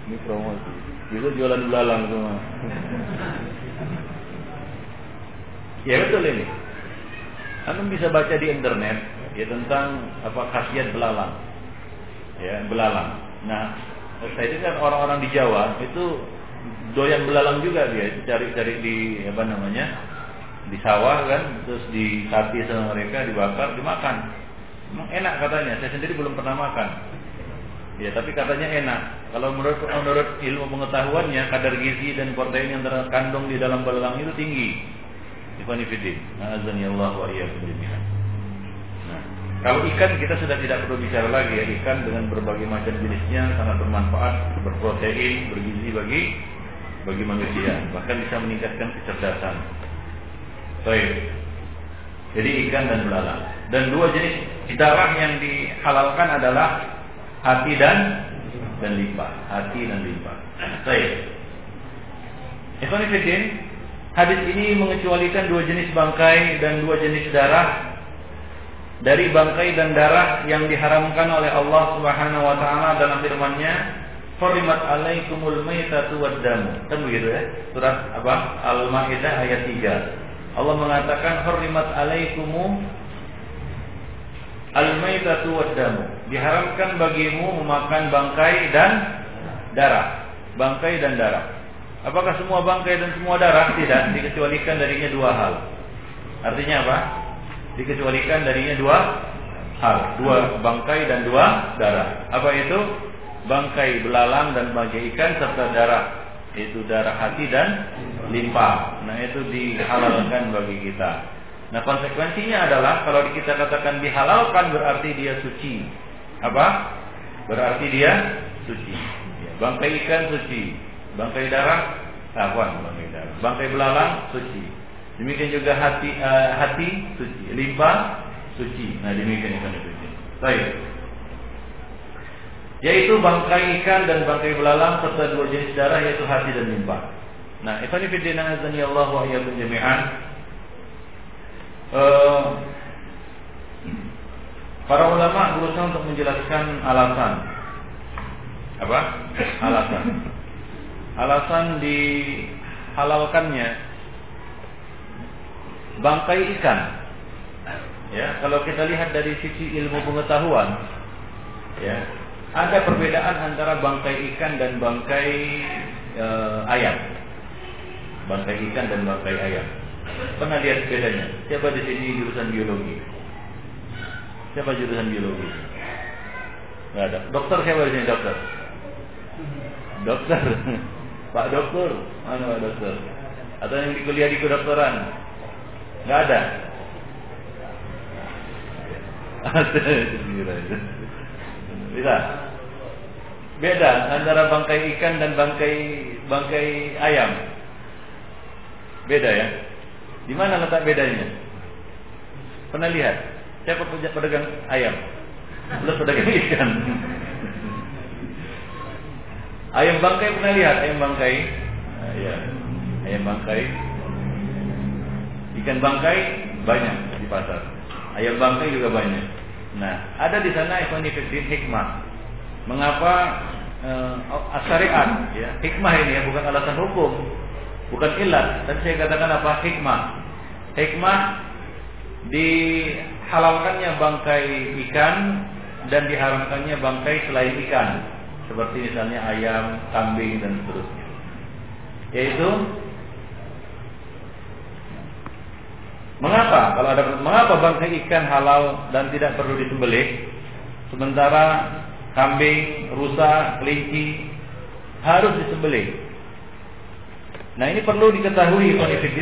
Ini promosi. Bisa jualan belalang semua. Ya betul ini. Anda bisa baca di internet ya tentang apa khasiat belalang. Ya, belalang. Nah, saya dengar orang-orang di Jawa itu doyan belalang juga dia cari-cari di apa namanya? di sawah kan, terus disati sama mereka, dibakar, dimakan. Emang enak katanya. Saya sendiri belum pernah makan. Ya, tapi katanya enak. Kalau menurut menurut ilmu pengetahuannya kadar gizi dan protein yang terkandung di dalam belalang itu tinggi. Ikhwani fiddin. Azani Allah wa kalau ikan kita sudah tidak perlu bicara lagi ya ikan dengan berbagai macam jenisnya sangat bermanfaat, berprotein, bergizi bagi bagi manusia, bahkan bisa meningkatkan kecerdasan. Baik. Jadi ikan dan belalang. Dan dua jenis darah yang dihalalkan adalah hati dan dan limpa. Hati dan limpa. Baik. Fillah, Hadis ini mengecualikan dua jenis bangkai dan dua jenis darah dari bangkai dan darah yang diharamkan oleh Allah Subhanahu wa taala dalam firman-Nya, "Farimat alaikumul maitatu wad-damu." Kan begitu ya? Surat apa? Al-Maidah ayat 3. Allah mengatakan, "Farimat alaikumu al-maitatu wad-damu." Diharamkan bagimu memakan bangkai dan darah. Bangkai dan darah. Apakah semua bangkai dan semua darah? Tidak, dikecualikan darinya dua hal. Artinya apa? Dikecualikan darinya dua hal, dua bangkai dan dua darah. Apa itu? Bangkai belalang dan bangkai ikan serta darah. Itu darah hati dan limpa. Nah, itu dihalalkan bagi kita. Nah, konsekuensinya adalah kalau kita katakan dihalalkan berarti dia suci. Apa? Berarti dia suci. Bangkai ikan suci, Bangkai darah, bangkai darah. Bangkai belalang suci. Demikian juga hati uh, hati suci, limpa suci. Nah, demikian itu suci. Baik. Yaitu bangkai ikan dan bangkai belalang serta dua jenis darah yaitu hati dan limpa. Nah, ikhwan fillah azani Allah wa iyyakum jami'an. Uh, para ulama berusaha untuk menjelaskan alasan apa? Alasan alasan dihalalkannya bangkai ikan. Ya, kalau kita lihat dari sisi ilmu pengetahuan, ya, ada perbedaan antara bangkai ikan dan bangkai e, ayam. Bangkai ikan dan bangkai ayam. Pernah lihat bedanya? Siapa di sini jurusan biologi? Siapa jurusan biologi? Gak ada. Dokter siapa di sini dokter? Dokter. Pak Dokter, mana Pak Dokter? Atau yang di kuliah di kedokteran? Enggak ada. Bisa. Beda antara bangkai ikan dan bangkai bangkai ayam. Beda ya. Di mana letak bedanya? Pernah lihat? Siapa pedagang ayam? Plus pedagang ikan. Ayam bangkai pernah lihat ayam bangkai? Nah, ya. Ayam bangkai. Ikan bangkai banyak di pasar. Ayam bangkai juga banyak. Nah, ada di sana ikhwan hikmah. Mengapa uh, syariat ya? Hikmah ini ya bukan alasan hukum, bukan ilat, tapi saya katakan apa? Hikmah. Hikmah dihalalkannya bangkai ikan dan diharamkannya bangkai selain ikan seperti misalnya ayam, kambing dan seterusnya. Yaitu mengapa kalau ada mengapa bangkai ikan halal dan tidak perlu disembelih sementara kambing, rusa, kelinci harus disembelih. Nah ini perlu diketahui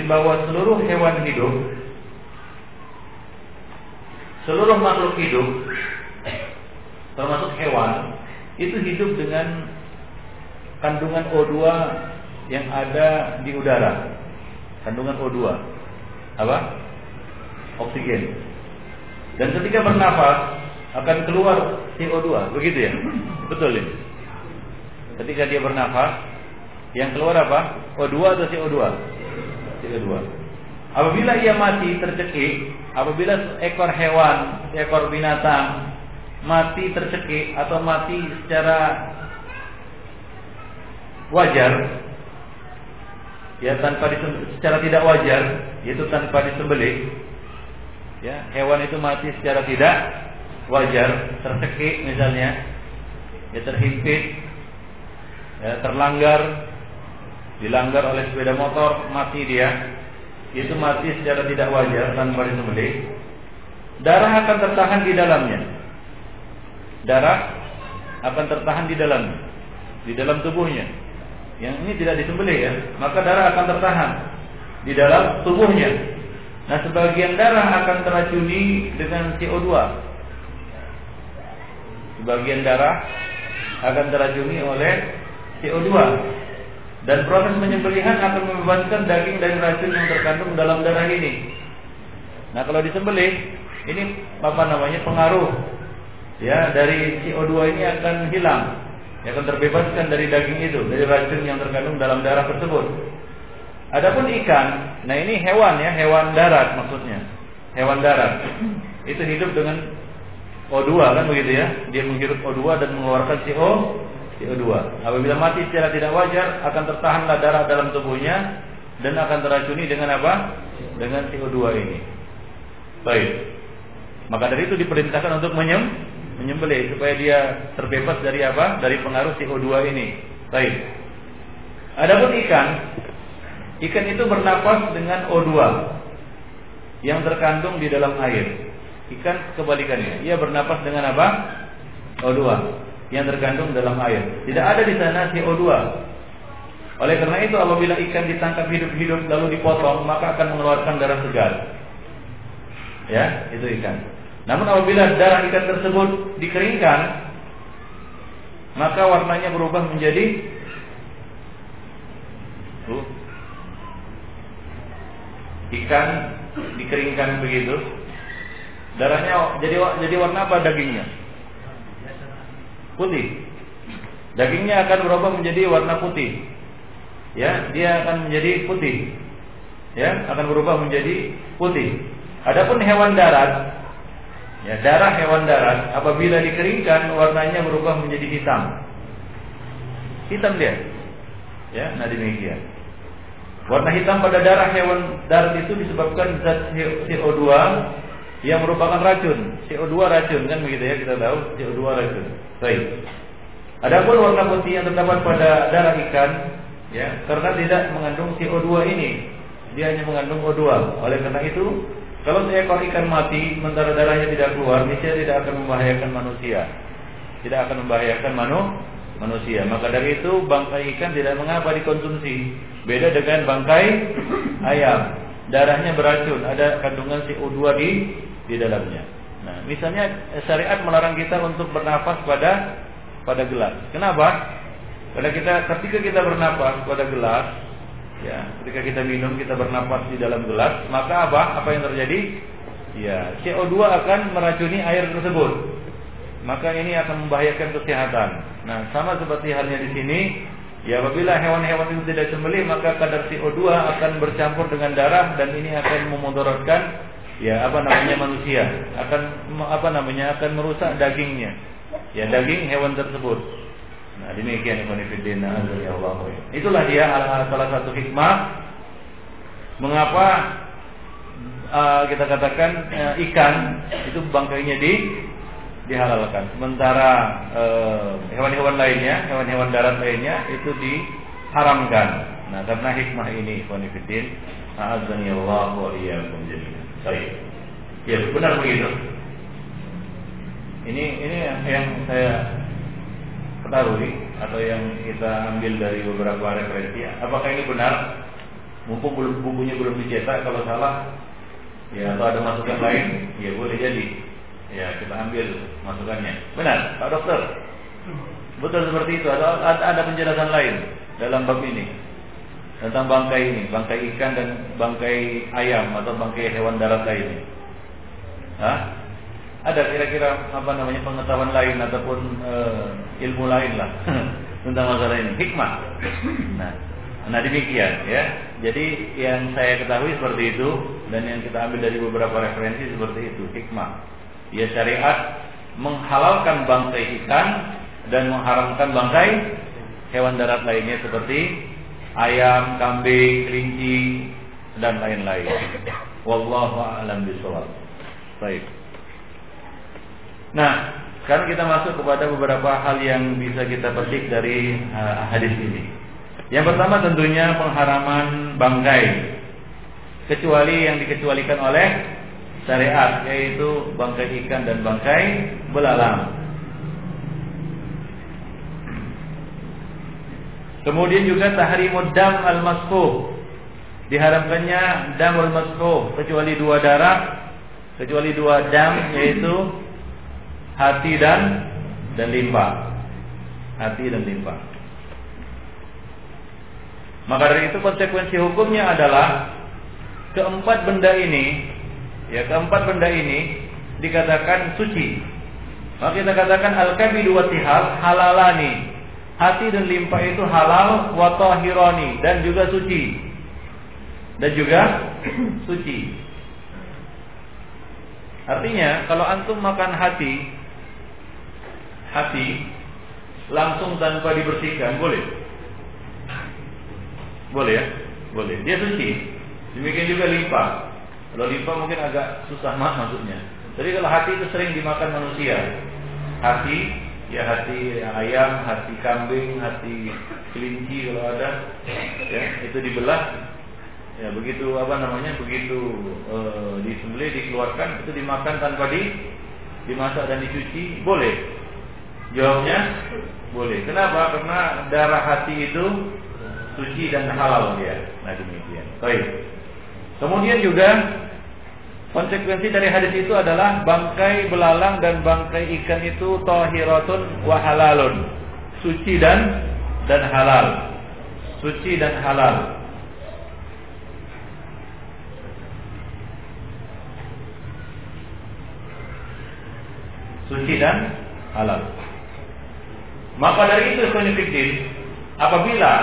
bahwa seluruh hewan hidup seluruh makhluk hidup termasuk hewan itu hidup dengan kandungan O2 yang ada di udara. Kandungan O2 apa? Oksigen. Dan ketika bernafas akan keluar CO2, begitu ya? Betul ini. Ketika dia bernafas, yang keluar apa? O2 atau CO2? CO2. Apabila ia mati tercekik, apabila ekor hewan, ekor binatang mati tercekik atau mati secara wajar ya tanpa secara tidak wajar yaitu tanpa disembelih ya hewan itu mati secara tidak wajar tercekik misalnya. Ya terhimpit ya terlanggar dilanggar oleh sepeda motor mati dia. Itu mati secara tidak wajar tanpa disembelih. Darah akan tertahan di dalamnya. Darah akan tertahan di dalam di dalam tubuhnya. Yang ini tidak disembelih ya, maka darah akan tertahan di dalam tubuhnya. Nah, sebagian darah akan teracuni dengan CO2. Sebagian darah akan teracuni oleh CO2. Dan proses penyembelihan akan membebaskan daging dari racun yang terkandung dalam darah ini. Nah, kalau disembelih, ini apa namanya pengaruh ya dari CO2 ini akan hilang, ya akan terbebaskan dari daging itu, dari racun yang terkandung dalam darah tersebut. Adapun ikan, nah ini hewan ya, hewan darat maksudnya, hewan darat. Itu hidup dengan O2 kan begitu ya, dia menghirup O2 dan mengeluarkan CO CO2. Apabila mati secara tidak wajar, akan tertahanlah darah dalam tubuhnya dan akan teracuni dengan apa? Dengan CO2 ini. Baik. Maka dari itu diperintahkan untuk menyem menyembelih supaya dia terbebas dari apa? Dari pengaruh CO2 ini. Baik. Adapun ikan, ikan itu bernapas dengan O2 yang terkandung di dalam air. Ikan kebalikannya, ia bernapas dengan apa? O2 yang terkandung dalam air. Tidak ada di sana CO2. Oleh karena itu apabila ikan ditangkap hidup-hidup lalu dipotong maka akan mengeluarkan darah segar. Ya, itu ikan. Namun apabila darah ikan tersebut dikeringkan, maka warnanya berubah menjadi ikan dikeringkan begitu. Darahnya jadi jadi warna apa dagingnya? Putih. Dagingnya akan berubah menjadi warna putih. Ya, dia akan menjadi putih. Ya, akan berubah menjadi putih. Adapun hewan darat Ya, darah hewan darat apabila dikeringkan warnanya berubah menjadi hitam. Hitam dia. Ya, nah demikian. Warna hitam pada darah hewan darat itu disebabkan zat CO2 yang merupakan racun. CO2 racun kan begitu ya kita tahu CO2 racun. Baik. Adapun warna putih yang terdapat pada darah ikan ya karena tidak mengandung CO2 ini dia hanya mengandung O2. Oleh karena itu kalau seekor ikan mati sementara darahnya tidak keluar, niscaya tidak akan membahayakan manusia. Tidak akan membahayakan manu, manusia. Maka dari itu bangkai ikan tidak mengapa dikonsumsi. Beda dengan bangkai ayam. Darahnya beracun, ada kandungan CO2 di di dalamnya. Nah, misalnya syariat melarang kita untuk bernafas pada pada gelas. Kenapa? Karena kita ketika kita bernafas pada gelas, Ya, ketika kita minum kita bernapas di dalam gelas, maka apa? Apa yang terjadi? Ya, CO2 akan meracuni air tersebut. Maka ini akan membahayakan kesehatan. Nah, sama seperti halnya di sini, ya apabila hewan-hewan itu tidak sembelih, maka kadar CO2 akan bercampur dengan darah dan ini akan memudaratkan ya apa namanya manusia, akan apa namanya akan merusak dagingnya. Ya, daging hewan tersebut. Nah, demikian ikhwan fillah Allah. Itulah dia salah satu hikmah mengapa uh, kita katakan uh, ikan itu bangkainya di dihalalkan. Sementara eh, hewan-hewan lainnya, hewan-hewan darat lainnya itu diharamkan. Nah, karena hikmah ini, Ikhwanifidin, A'azani Allah wa. Baik. Ya, benar begitu. Ini ini yang saya ketahui atau yang kita ambil dari beberapa referensi. Apakah ini benar? Mumpung belum bukunya belum dicetak, kalau salah ya atau ada masukan lain, ya boleh jadi. Ya kita ambil masukannya. Benar, Pak Dokter. Betul seperti itu. Ada, ada penjelasan lain dalam bab ini tentang bangkai ini, bangkai ikan dan bangkai ayam atau bangkai hewan darat lainnya. Hah? Ada kira-kira apa namanya pengetahuan lain ataupun uh, ilmu lain lah tentang masalah ini, hikmah. Nah, nah demikian ya. Jadi yang saya ketahui seperti itu dan yang kita ambil dari beberapa referensi seperti itu, hikmah. Ya syariat menghalalkan bangkai ikan dan mengharamkan bangkai hewan darat lainnya seperti ayam, kambing, kelinci dan lain-lain. Wallahu a'lam bishawab. Baik. Nah, sekarang kita masuk kepada beberapa hal yang bisa kita petik dari uh, hadis ini. Yang pertama tentunya pengharaman bangkai kecuali yang dikecualikan oleh syariat yaitu bangkai ikan dan bangkai belalang. Kemudian juga tahrimud dam al-masfuh. Diharamkannya dam al-masfuh kecuali dua darah, kecuali dua dam yaitu hati dan dan limpa. Hati dan limpa. Maka dari itu konsekuensi hukumnya adalah keempat benda ini, ya keempat benda ini dikatakan suci. Maka kita katakan al-kabidu wa tihal halalani. Hati dan limpa itu halal wa tahirani dan juga suci. Dan juga suci. Artinya kalau antum makan hati hati langsung tanpa dibersihkan boleh? Boleh ya? Boleh. Dia suci. Demikian juga limpa. Kalau limpa mungkin agak susah mah maksudnya. Jadi kalau hati itu sering dimakan manusia. Hati, ya hati ayam, hati kambing, hati kelinci kalau ada, ya itu dibelah. Ya begitu apa namanya? Begitu e, disembelih, dikeluarkan, itu dimakan tanpa di dimasak dan dicuci, boleh. Jawabnya boleh. Kenapa? Karena darah hati itu suci dan halal dia. Nah demikian. Baik. Kemudian juga konsekuensi dari hadis itu adalah bangkai belalang dan bangkai ikan itu tahiratun wa halalun. Suci dan dan halal. Suci dan halal. Suci dan halal. Maka dari itu Ikhwanuddin, apabila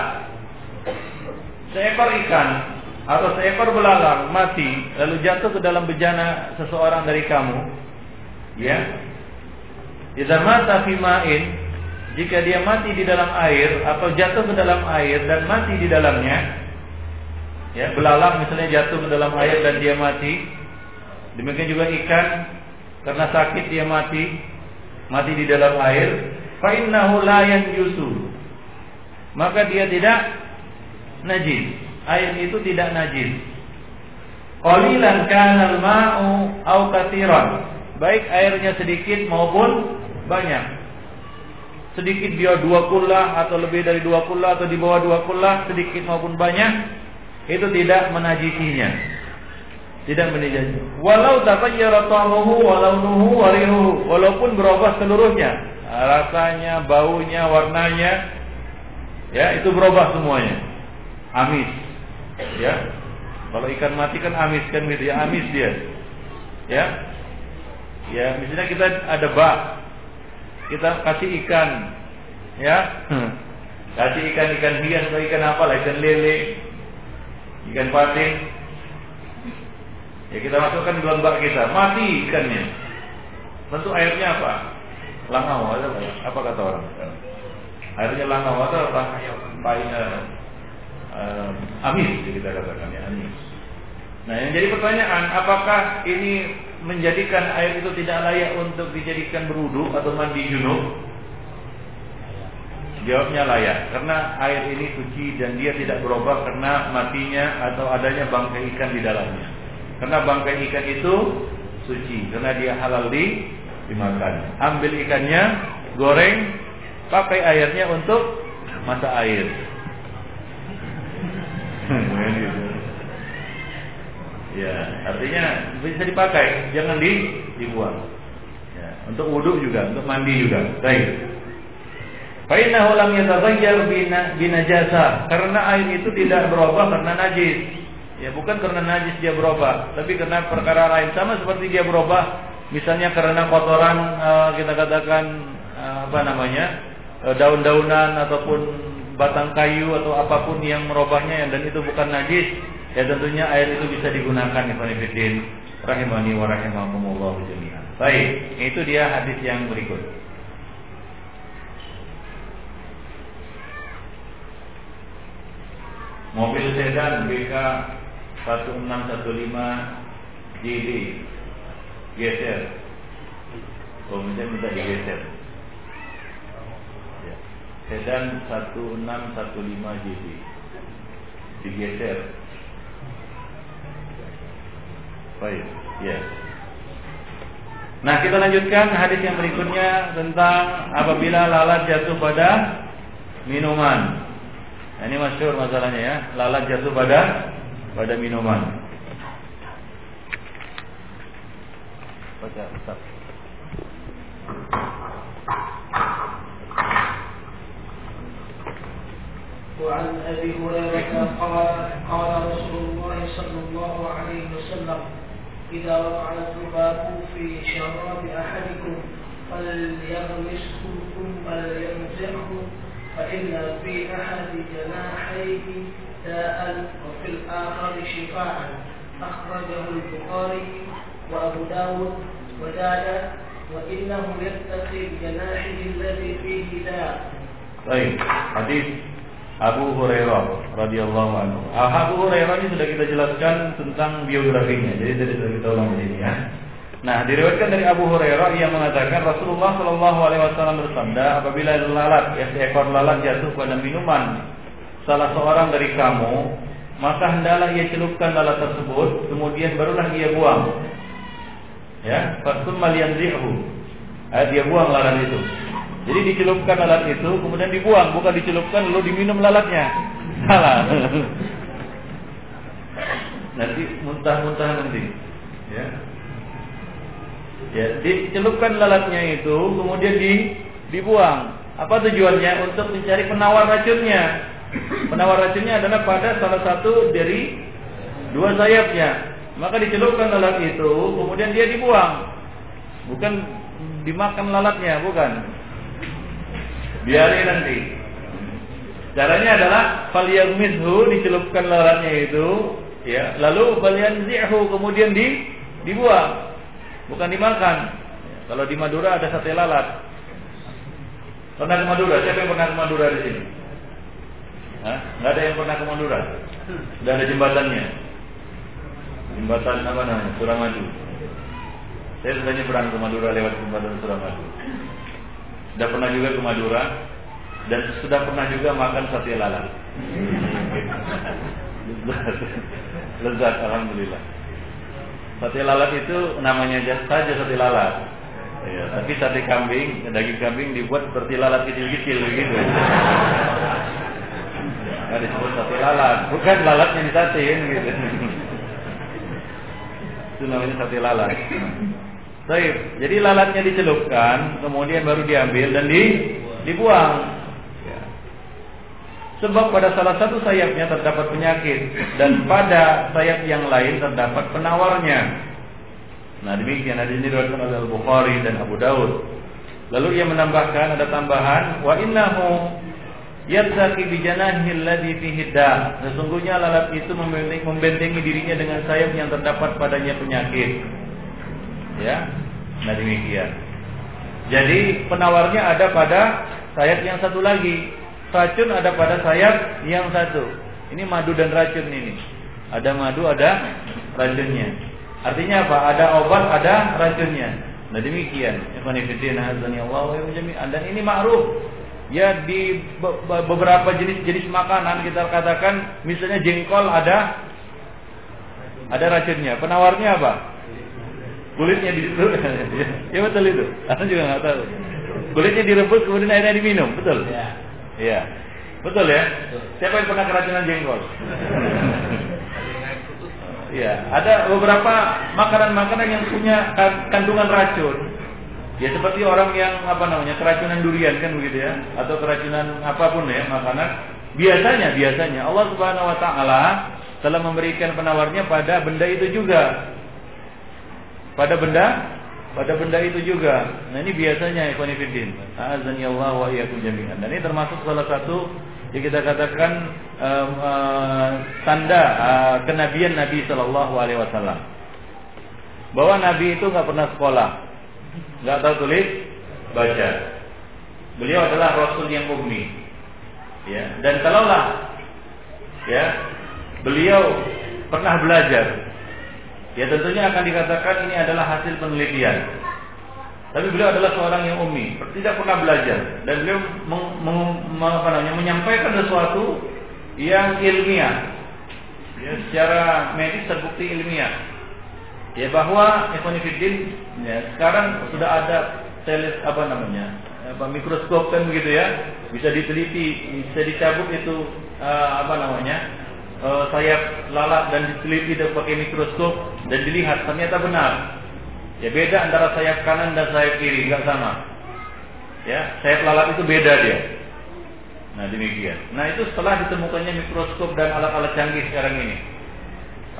seekor ikan atau seekor belalang mati lalu jatuh ke dalam bejana seseorang dari kamu, ya, idza mata fi ma'in, jika dia mati di dalam air atau jatuh ke dalam air dan mati di dalamnya, ya, belalang misalnya jatuh ke dalam air dan dia mati, demikian juga ikan karena sakit dia mati, mati di dalam air, fa innahu la. Maka dia tidak najis. Air itu tidak najis. Qalilan kana al-ma'u au katsiran. Baik airnya sedikit maupun banyak. Sedikit dia dua kullah atau lebih dari dua kullah atau di bawah dua kullah sedikit maupun banyak itu tidak menajisinya. Tidak menajisi. Walau tatayyara ta'amuhu walau nuhu warihuhu. Walaupun berubah seluruhnya rasanya, baunya, warnanya, ya itu berubah semuanya. Amis, ya. Kalau ikan mati kan amis kan gitu ya, amis dia, ya. Ya, misalnya kita ada bak, kita kasih ikan, ya, kasih ikan ikan hias atau ikan apa lah, ikan lele, ikan patin, ya kita masukkan di dalam bak kita, mati ikannya. Tentu airnya apa? Langau apa kata orang? Akhirnya langau atau apa? Paling uh, uh, amis kita katakan ya amis. Nah yang jadi pertanyaan apakah ini menjadikan air itu tidak layak untuk dijadikan berwudu atau mandi junub? Jawabnya layak karena air ini suci dan dia tidak berubah karena matinya atau adanya bangkai ikan di dalamnya. Karena bangkai ikan itu suci karena dia halal di dimakan. Ambil ikannya, goreng, pakai airnya untuk masak air. ya, artinya bisa dipakai, jangan di dibuang. Ya, untuk wudhu juga, untuk mandi juga. Baik. Fainahu lam yataghayyar binajasa. Karena air itu tidak berubah karena najis. Ya bukan karena najis dia berubah, tapi karena perkara lain sama seperti dia berubah. Misalnya karena kotoran uh, kita katakan uh, apa namanya uh, daun-daunan ataupun batang kayu atau apa pun yang merubahnya dan itu bukan najis, ya tentunya air itu bisa digunakan ya rahimani wa rahimakumullah jami'an. Baik, itu dia hadis yang berikut. Mobil sedan BK 1615 JD geser. Oh, minta digeser. Sedan 1615 JD digeser. Baik, ya. Nah, kita lanjutkan hadis yang berikutnya tentang apabila lalat jatuh pada minuman. Nah, ini masyur masalahnya ya. Lalat jatuh pada pada minuman. اذا وقع الذباب في شراب أحدكم فليغمسه ثم لينزعه فإن في أحد جناحيه داء وفي الآخر شفاء أخرجه البخاري وأبو داود وزاد وإنه يتقي بجناحه الذي فيه داء. طيب حديث Abu Hurairah radhiyallahu anhu. Abu Hurairah ini sudah kita jelaskan tentang biografinya. Jadi tadi sudah kita ulang di ya. Nah, diriwayatkan dari Abu Hurairah ia mengatakan Rasulullah Shallallahu alaihi wasallam bersabda, apabila lalat ya seekor lalat jatuh pada minuman salah seorang dari kamu, maka hendaklah ia celupkan lalat tersebut, kemudian barulah ia buang. Ya, fasum maliyanzihu. Eh, dia buang lalat itu. Jadi dicelupkan lalat itu, kemudian dibuang, bukan dicelupkan lalu diminum lalatnya. Salah. nanti muntah-muntah nanti. Ya, Ya, dicelupkan lalatnya itu kemudian di dibuang. Apa tujuannya? Untuk mencari penawar racunnya. Penawar racunnya adalah pada salah satu dari dua sayapnya. Maka dicelupkan lalat itu, kemudian dia dibuang. Bukan dimakan lalatnya, bukan. Biarin nanti. Caranya adalah falyaghmizhu dicelupkan lalatnya itu, ya. Lalu falyanzihu kemudian di dibuang bukan dimakan. Kalau di Madura ada sate lalat. Pernah ke Madura? Siapa yang pernah ke Madura di sini? Hah? Nggak ada yang pernah ke Madura? Sudah ada jembatannya. Jembatan apa namanya? Suramadu. Saya sudah nyebrang ke Madura lewat jembatan Suramadu. Sudah pernah juga ke Madura dan sudah pernah juga makan sate lalat. Lezat, alhamdulillah. Sate lalat itu namanya saja sate lalat. Ya, tapi sate kambing, daging kambing dibuat seperti lalat kecil-kecil begitu. Nah, disebut sate lalat, bukan lalatnya di sate gitu. Itu namanya sate lalat. Baik, jadi lalatnya dicelupkan, kemudian baru diambil dan di, dibuang. Sebab pada salah satu sayapnya terdapat penyakit dan pada sayap yang lain terdapat penawarnya. Nah demikian hadis ini Al Bukhari dan Abu Daud. Lalu ia menambahkan ada tambahan wa innahu yattaqi bi janahi alladhi fihi Sesungguhnya lalat itu membentengi dirinya dengan sayap yang terdapat padanya penyakit. Ya. Nah demikian. Jadi penawarnya ada pada sayap yang satu lagi Racun ada pada sayap yang satu. Ini madu dan racun ini. Ada madu, ada racunnya. Artinya apa? Ada obat, ada racunnya. Nah demikian. Dan ini ma'ruf. Ya di beberapa jenis-jenis makanan kita katakan misalnya jengkol ada ada racunnya. Penawarnya apa? Kulitnya direbus. ya betul itu. Aku juga nggak tahu. Kulitnya direbus kemudian airnya diminum, betul? Iya. Iya. Betul ya? Siapa yang pernah keracunan jengkol? Iya, ada beberapa makanan-makanan yang punya kandungan racun. Ya seperti orang yang apa namanya keracunan durian kan begitu ya, atau keracunan apa pun ya makanan. Biasanya, biasanya Allah Subhanahu Wa Taala telah memberikan penawarnya pada benda itu juga. Pada benda, pada benda itu juga. Nah ini biasanya ikhwanifidin. Azan ya Allah wa iyyakum jami'an. Dan ini termasuk salah satu yang kita katakan um, uh, tanda uh, kenabian Nabi Shallallahu Alaihi Wasallam bahwa Nabi itu nggak pernah sekolah, nggak tahu tulis baca. Beliau adalah Rasul yang ummi, ya. Dan kalaulah, ya, beliau pernah belajar, ya tentunya akan dikatakan ini adalah hasil penelitian. Tapi beliau adalah seorang yang ummi, tidak pernah belajar dan beliau meng, meng, apa namanya, menyampaikan sesuatu yang ilmiah. Ya, secara medis terbukti ilmiah. Ya bahwa Ekonifidin ya, sekarang sudah ada teles apa namanya apa mikroskop kan begitu ya bisa diteliti bisa dicabut itu uh, apa namanya uh, sayap lalat dan diteliti dengan pakai mikroskop dan dilihat ternyata benar Ya beda antara sayap kanan dan sayap kiri, nggak sama. Ya, sayap lalat itu beda dia. Nah demikian. Nah itu setelah ditemukannya mikroskop dan alat-alat canggih sekarang ini.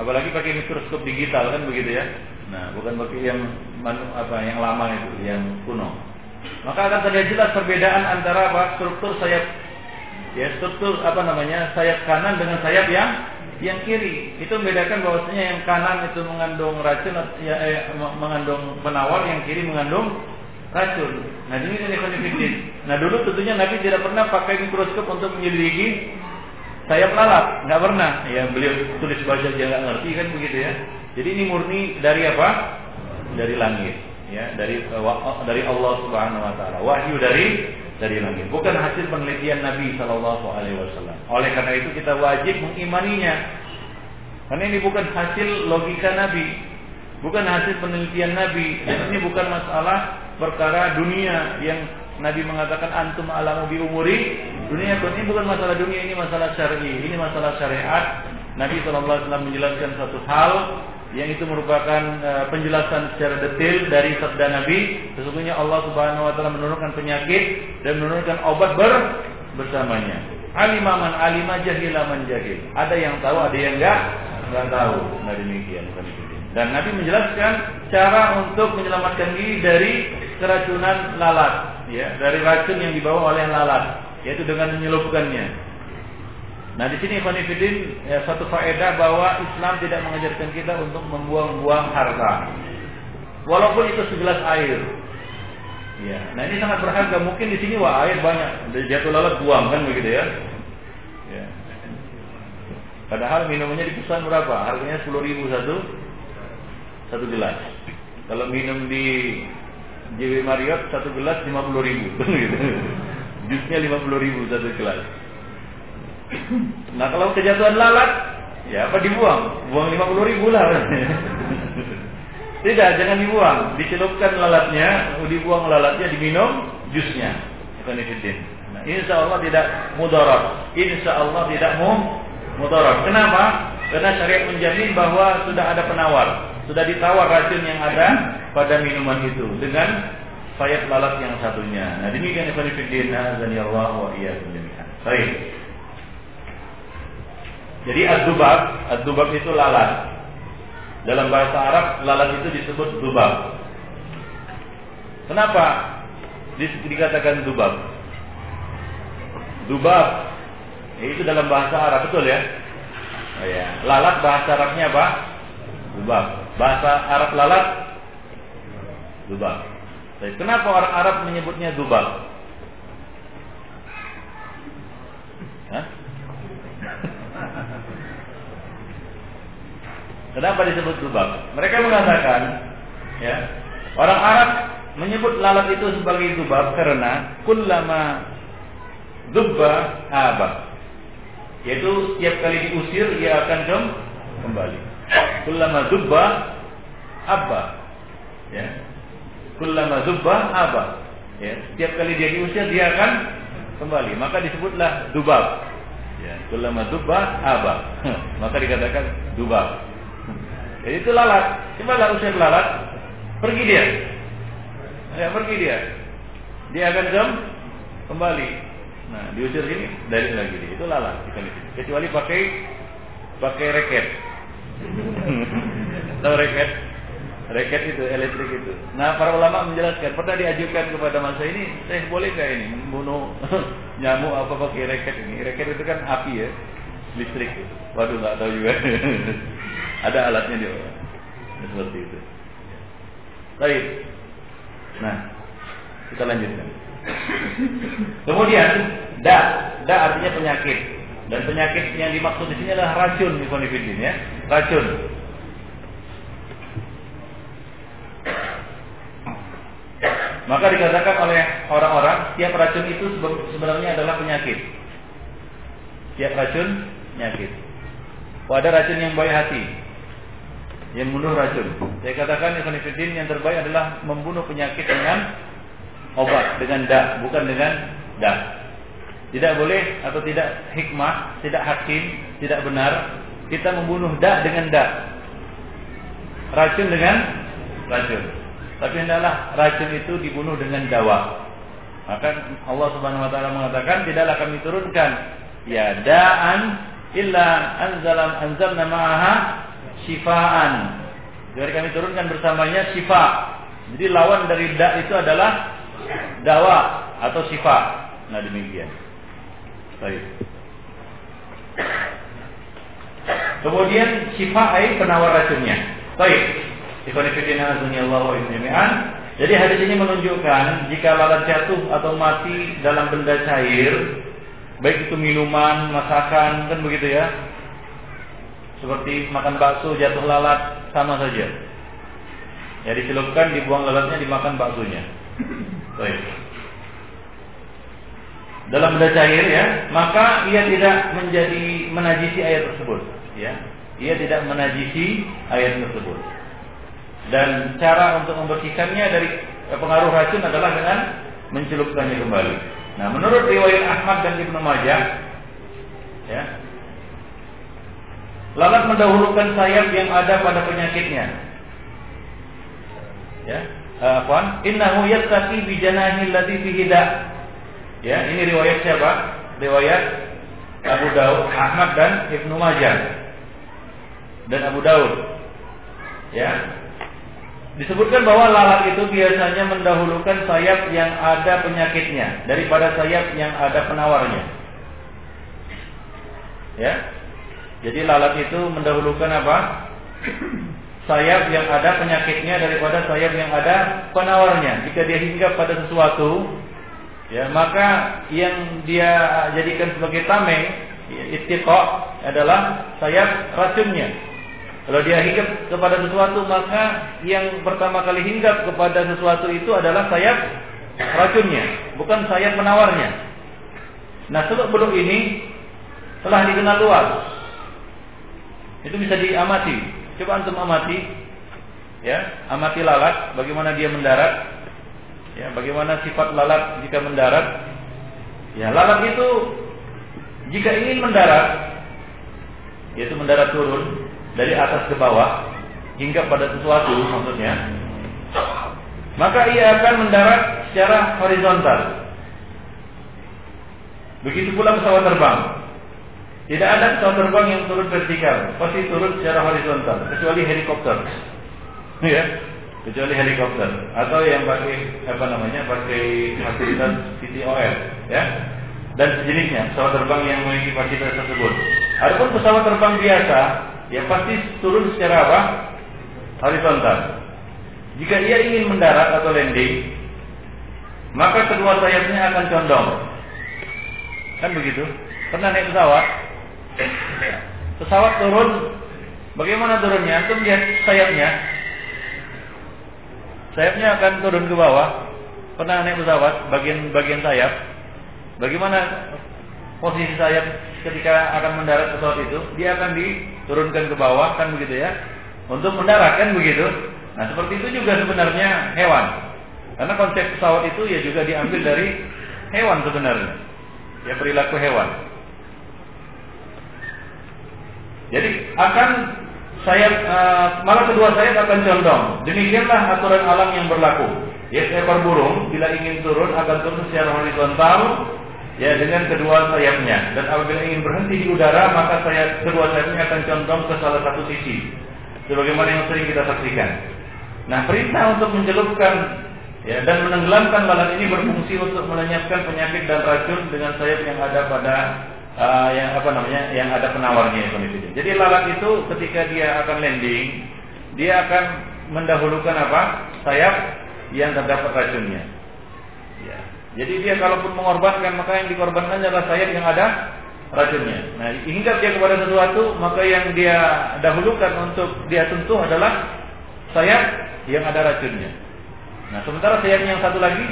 Apalagi pakai mikroskop digital kan begitu ya. Nah bukan pakai yang manu, apa yang lama itu, yang kuno. Maka akan terlihat jelas perbedaan antara struktur sayap ya struktur apa namanya sayap kanan dengan sayap yang yang kiri itu membedakan bahwasanya yang kanan itu mengandung racun ya eh, mengandung penawar yang kiri mengandung racun. Nah ini konflik. Nah dulu tentunya Nabi tidak pernah pakai mikroskop untuk menyelidiki sayap lalat, nggak pernah. Ya beliau tulis baca aja nggak ngerti kan begitu ya. Jadi ini murni dari apa? Dari langit, ya dari dari Allah Subhanahu Wa Taala. Wahyu dari dari langit, bukan hasil penelitian Nabi Shallallahu Alaihi Wasallam. Oleh karena itu kita wajib mengimaninya, karena ini bukan hasil logika Nabi, bukan hasil penelitian Nabi, dan ini bukan masalah perkara dunia yang Nabi mengatakan antum alamu bi umuri? Dunia ini bukan masalah dunia ini masalah syar'i. Ini masalah syariat. Nabi SAW menjelaskan satu hal yang itu merupakan uh, penjelasan secara detail dari sabda Nabi. Sesungguhnya Allah Subhanahu wa taala menurunkan penyakit dan menurunkan obat ber bersamanya. Alimaman alima jahilaman jahil. Ada yang tahu, ada yang enggak enggak tahu. Nah demikian Dan Nabi menjelaskan cara untuk menyelamatkan diri dari keracunan lalat, ya, dari racun yang dibawa oleh lalat, yaitu dengan menyelupkannya. Nah di sini Khonifidin ya, satu faedah bahwa Islam tidak mengajarkan kita untuk membuang-buang harta, walaupun itu segelas air. Ya, nah ini sangat berharga. Mungkin di sini wah air banyak, jatuh lalat buang kan begitu ya. ya. Padahal di pesan berapa? Harganya sepuluh ribu satu satu gelas. Kalau minum di JW Marriott satu gelas lima puluh ribu, Jusnya lima puluh ribu satu gelas. Nah kalau kejatuhan lalat, ya apa dibuang? Buang lima puluh ribu lah. Tidak, jangan dibuang. Dicelupkan lalatnya, dibuang lalatnya, diminum jusnya. Nah, insya Allah tidak mudarat. Insya Allah tidak mu mudarat. Kenapa? Karena syariat menjamin bahwa sudah ada penawar, sudah ditawar racun yang ada pada minuman itu dengan sayap lalat yang satunya. Nah demikian fillah dan ya Allah wa jami'an. Baik. Jadi ad-dubab, itu lalat. Dalam bahasa Arab lalat itu disebut dubab. Kenapa dikatakan dubab? Dubab itu dalam bahasa Arab betul ya? Oh ya. Lalat bahasa Arabnya apa? Dubab. Bahasa Arab lalat dubab. Kenapa orang Arab menyebutnya dubab? Kenapa disebut dubab? Mereka mengatakan, ya, orang Arab menyebut lalat itu sebagai dubab karena kullama dubba abah. Yaitu setiap kali diusir ia akan kembali. Kullama dubba abba. Ya. Kullama dubba abba. Ya, setiap kali dia diusir dia akan kembali. Maka disebutlah dubab. Ya, kullama dubba abba. Maka dikatakan dubab. Jadi itu lalat. Lah usir lalat, pergi dia. Ya, pergi dia. Dia akan kembali. Nah, diusir sini, dari lagi dia. Itu lalat ikan itu. Kecuali pakai pakai reket. Tahu reket? Reket itu elektrik itu. Nah, para ulama menjelaskan pernah diajukan kepada masa ini, saya boleh gak ini membunuh nyamuk apa pakai reket ini? Reket itu kan api ya, listrik. Waduh, nggak tahu juga. Ada alatnya dia. Seperti itu. Baik. Nah, kita lanjutkan. Kemudian, da, da artinya penyakit. Dan penyakit yang dimaksud di sini adalah racun, Ikhwanifidin ya. Racun. Maka dikatakan oleh orang-orang, setiap racun itu sebenarnya adalah penyakit. Setiap racun, penyakit. Oh, ada racun yang baik hati, yang membunuh racun. Saya katakan Ikhwanifidin yang terbaik adalah membunuh penyakit dengan obat, dengan da, bukan dengan da. Tidak boleh atau tidak hikmah, tidak hakim, tidak benar kita membunuh da dengan da. Racun dengan racun. Tapi hendaklah racun itu dibunuh dengan dawa. Maka Allah Subhanahu wa taala mengatakan tidaklah kami turunkan ya da'an illa anzalam anzalna ma'aha shifaan. Jadi kami turunkan bersamanya syifa. Jadi lawan dari da itu adalah dawa atau syifa. Nah demikian. Baik. Kemudian syifa ai penawar racunnya. Baik. Jadi hadis ini menunjukkan jika lalat jatuh atau mati dalam benda cair, baik itu minuman, masakan, kan begitu ya. Seperti makan bakso jatuh lalat sama saja. Ya dicelupkan, dibuang lalatnya, dimakan baksonya. Baik. Dalam benda cair ya, maka ia tidak menjadi menajisi air tersebut, ya. Ia tidak menajisi air tersebut. Dan cara untuk membersihkannya dari pengaruh racun adalah dengan mencelupkannya kembali. Nah, menurut riwayat Ahmad dan Ibnu Majah, ya, lalat mendahulukan sayap yang ada pada penyakitnya. Ya, apa? Innahu yattaqi bi janahi alladhi fihi Ya, ini riwayat siapa? Riwayat Abu Daud, Ahmad dan Ibnu Majah dan Abu Daud. Ya, Disebutkan bahwa lalat itu biasanya mendahulukan sayap yang ada penyakitnya daripada sayap yang ada penawarnya. Ya. Jadi lalat itu mendahulukan apa? Sayap yang ada penyakitnya daripada sayap yang ada penawarnya. Jika dia hinggap pada sesuatu, ya maka yang dia jadikan sebagai tameng, istiqo adalah sayap racunnya. Kalau dia hinggap kepada sesuatu maka yang pertama kali hinggap kepada sesuatu itu adalah sayap racunnya, bukan sayap penawarnya. Nah, seluk beluk ini telah dikenal luas. Itu bisa diamati. Coba antum amati, ya, amati lalat, bagaimana dia mendarat, ya, bagaimana sifat lalat jika mendarat. Ya, lalat itu jika ingin mendarat, yaitu mendarat turun, dari atas ke bawah hingga pada sesuatu maksudnya maka ia akan mendarat secara horizontal. Begitu pula pesawat terbang. Tidak ada pesawat terbang yang turun vertikal pasti turun secara horizontal kecuali helikopter. Ya kecuali helikopter. Atau yang pakai apa namanya pakai fasilitas CTOL ya. Dan sejenisnya pesawat terbang yang memiliki fasilitas tersebut. Adapun pesawat terbang biasa ya pasti turun secara apa? Horizontal. Jika ia ingin mendarat atau landing, maka kedua sayapnya akan condong. Kan begitu? Pernah naik pesawat? Pesawat turun Bagaimana turunnya? Antum lihat sayapnya. Sayapnya akan turun ke bawah. Pernah naik pesawat, bagian-bagian sayap. Bagaimana posisi sayap ketika akan mendarat pesawat itu? Dia akan diturunkan ke bawah, kan begitu ya? Untuk mendarat kan begitu. Nah seperti itu juga sebenarnya hewan. Karena konsep pesawat itu ya juga diambil dari hewan sebenarnya. Ya perilaku hewan. Jadi akan sayap uh, malah kedua sayap akan condong. Demikianlah aturan alam yang berlaku. Ya seekor burung bila ingin turun akan turun secara horizontal ya dengan kedua sayapnya dan apabila ingin berhenti di udara maka sayap kedua sayapnya akan condong ke salah satu sisi. Sebagaimana yang sering kita saksikan. Nah perintah untuk mencelupkan ya dan menenggelamkan lalat ini berfungsi untuk melenyapkan penyakit dan racun dengan sayap yang ada pada uh, yang apa namanya yang ada penawarnya itu. Jadi lalat itu ketika dia akan landing, dia akan mendahulukan apa? sayap yang terdapat racunnya. Jadi dia kalaupun mengorbankan maka yang dikorbankan adalah sayap yang ada racunnya. Nah, hingga dia kepada sesuatu maka yang dia dahulukan untuk dia sentuh adalah sayap yang ada racunnya. Nah, sementara sayap yang satu lagi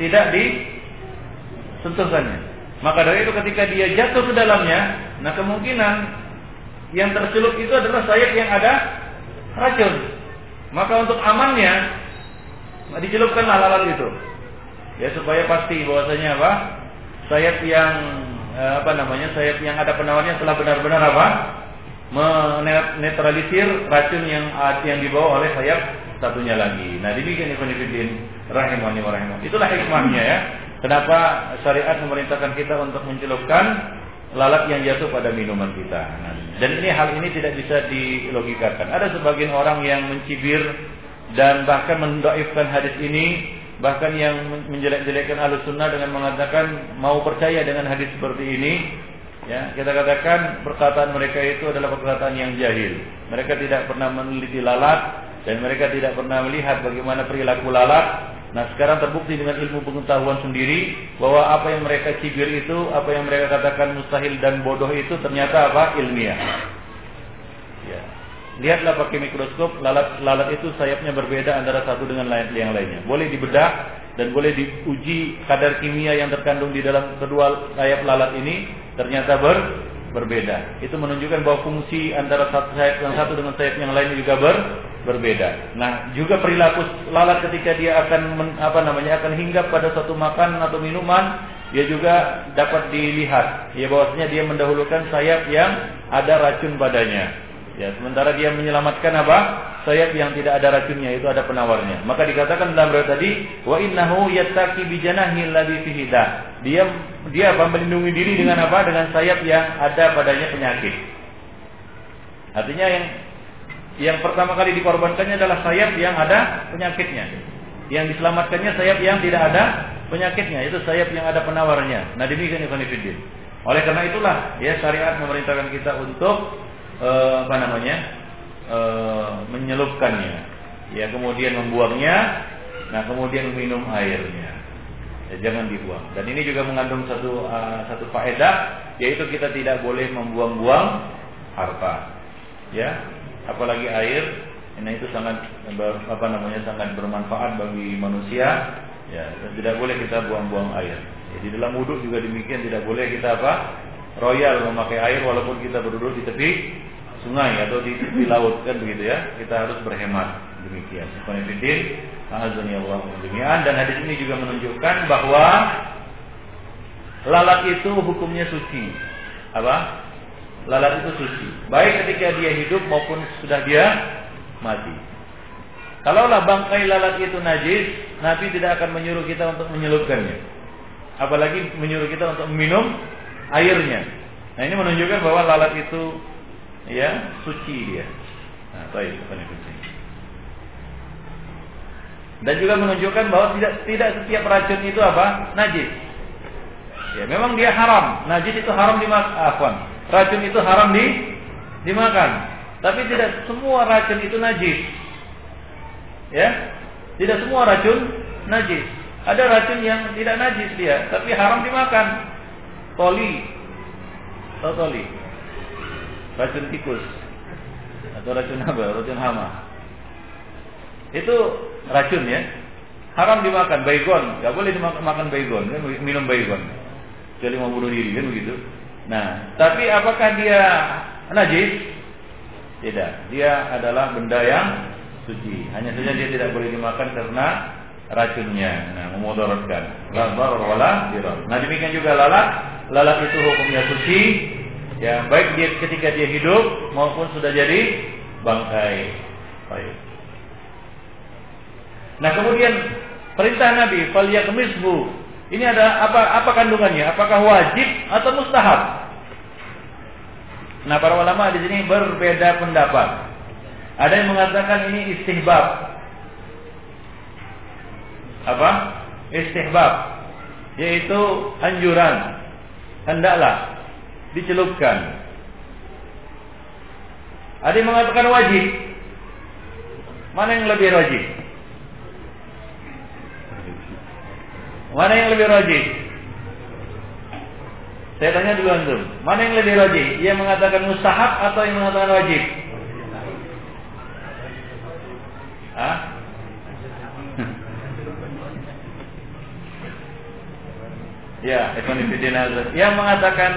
tidak disentuhkannya. Maka dari itu ketika dia jatuh ke dalamnya, nah kemungkinan yang tercelup itu adalah sayap yang ada racun. Maka untuk amannya dicelupkanlah lalat itu. Ya supaya pasti bahwasanya apa? Sayap yang eh, apa namanya? Sayap yang ada penawarnya telah benar-benar apa? menetralisir racun yang yang dibawa oleh sayap satunya lagi. Nah, demikian Ibnu rahimani wa rahimah. Itulah hikmahnya ya. Kenapa syariat memerintahkan kita untuk mencelupkan lalat yang jatuh pada minuman kita. Nah, dan ini hal ini tidak bisa dilogikakan. Ada sebagian orang yang mencibir dan bahkan mendoifkan hadis ini, bahkan yang menjelek-jelekkan alus sunnah dengan mengatakan mau percaya dengan hadis seperti ini. Ya, kita katakan perkataan mereka itu adalah perkataan yang jahil. Mereka tidak pernah meneliti lalat dan mereka tidak pernah melihat bagaimana perilaku lalat Nah sekarang terbukti dengan ilmu pengetahuan sendiri bahwa apa yang mereka cibir itu, apa yang mereka katakan mustahil dan bodoh itu ternyata apa ilmiah. Lihatlah pakai mikroskop, lalat lalat itu sayapnya berbeda antara satu dengan lain yang lainnya. Boleh dibedah dan boleh diuji kadar kimia yang terkandung di dalam kedua sayap lalat ini ternyata ber berbeda. Itu menunjukkan bahwa fungsi antara satu sayap yang satu dengan sayap yang lain juga ber berbeda. Nah, juga perilaku lalat ketika dia akan men, apa namanya akan hinggap pada suatu makanan atau minuman, dia juga dapat dilihat ya bahwasanya dia mendahulukan sayap yang ada racun padanya. Ya, sementara dia menyelamatkan apa? Sayap yang tidak ada racunnya itu ada penawarnya. Maka dikatakan dalam riwayat tadi, wa innahu yattaqi bi janahi fihi Dia dia apa? melindungi diri dengan apa? Dengan sayap yang ada padanya penyakit. Artinya yang yang pertama kali dikorbankannya adalah sayap yang ada penyakitnya. Yang diselamatkannya sayap yang tidak ada penyakitnya, itu sayap yang ada penawarnya. Nah, demikian Ibn Oleh karena itulah ya syariat memerintahkan kita untuk uh, apa namanya uh, menyelupkannya, ya kemudian membuangnya, nah kemudian minum airnya. Ya, jangan dibuang. Dan ini juga mengandung satu uh, satu faedah, yaitu kita tidak boleh membuang-buang harta. Ya, apalagi air. Ini itu sangat apa namanya sangat bermanfaat bagi manusia. Ya, dan tidak boleh kita buang-buang air. Ya, di dalam wudhu juga demikian tidak boleh kita apa royal memakai air walaupun kita berduduk di tepi sungai atau di tepi laut kan begitu ya. Kita harus berhemat demikian. Konfidin, Allah demikian dan hadis ini juga menunjukkan bahwa lalat itu hukumnya suci. Apa? Lalat itu suci. Baik ketika dia hidup maupun sudah dia mati. Kalaulah bangkai lalat itu najis, Nabi tidak akan menyuruh kita untuk menyelupkannya. Apalagi menyuruh kita untuk minum airnya. Nah ini menunjukkan bahwa lalat itu ya suci dia. Nah, baik, Dan juga menunjukkan bahwa tidak tidak setiap racun itu apa? Najis. Ya, memang dia haram. Najis itu haram dimakan. Racun itu haram di dimakan. Tapi tidak semua racun itu najis. Ya, tidak semua racun najis. Ada racun yang tidak najis dia, tapi haram dimakan. Toli. Tahu toli? racun tikus atau racun apa? Racun hama. Itu racun ya. Haram dimakan baygon, nggak boleh dimakan makan baygon, kan minum baygon. Kecuali mau bunuh diri kan begitu. Nah, tapi apakah dia najis? Tidak. Dia adalah benda yang suci. Hanya saja dia tidak boleh dimakan karena racunnya, nah, dirar. Nah, demikian juga lalat. Lalat itu hukumnya suci. Ya, baik dia ketika dia hidup maupun sudah jadi bangkai. Baik. Nah, kemudian perintah Nabi, "Falyakmishu." Ini ada apa apa kandungannya? Apakah wajib atau mustahab? Nah, para ulama di sini berbeda pendapat. Ada yang mengatakan ini istihbab. Apa? Istihbab. Yaitu anjuran. Hendaklah dicelupkan. Ada yang mengatakan wajib. Mana yang lebih wajib? Mana yang lebih wajib? Saya tanya dulu antum, mana yang lebih wajib? Yang mengatakan mustahab atau yang mengatakan wajib? Hah? Ya, Yang mengatakan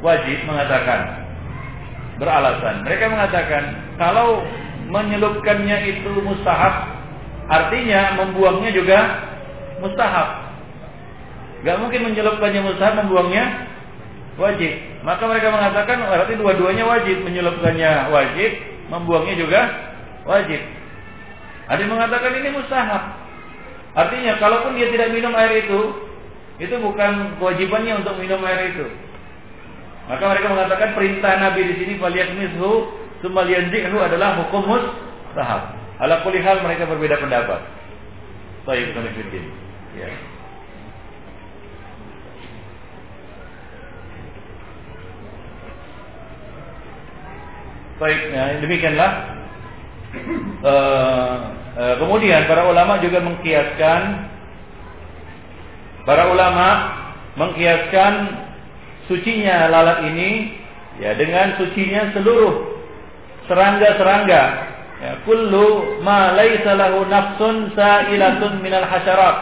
wajib mengatakan beralasan. Mereka mengatakan kalau menyelupkannya itu mustahab, artinya membuangnya juga mustahab. Gak mungkin menyelupkannya mustahab, membuangnya wajib. Maka mereka mengatakan berarti dua-duanya wajib, menyelupkannya wajib, membuangnya juga wajib. Ada yang mengatakan ini mustahab. Artinya kalaupun dia tidak minum air itu, itu bukan kewajibannya untuk minum air itu. Maka mereka mengatakan perintah Nabi di sini faliyakmishu tsumma liyanzihu adalah hukum mustahab. Ala kulli hal mereka berbeda pendapat. Baik, Ya. Baik, ya, demikianlah. Uh, uh, kemudian para ulama juga mengkiaskan para ulama mengkiaskan sucinya lalat ini ya dengan sucinya seluruh serangga-serangga ya kullu ma laisa lahu nafsun sa'ilatun minal hasyarat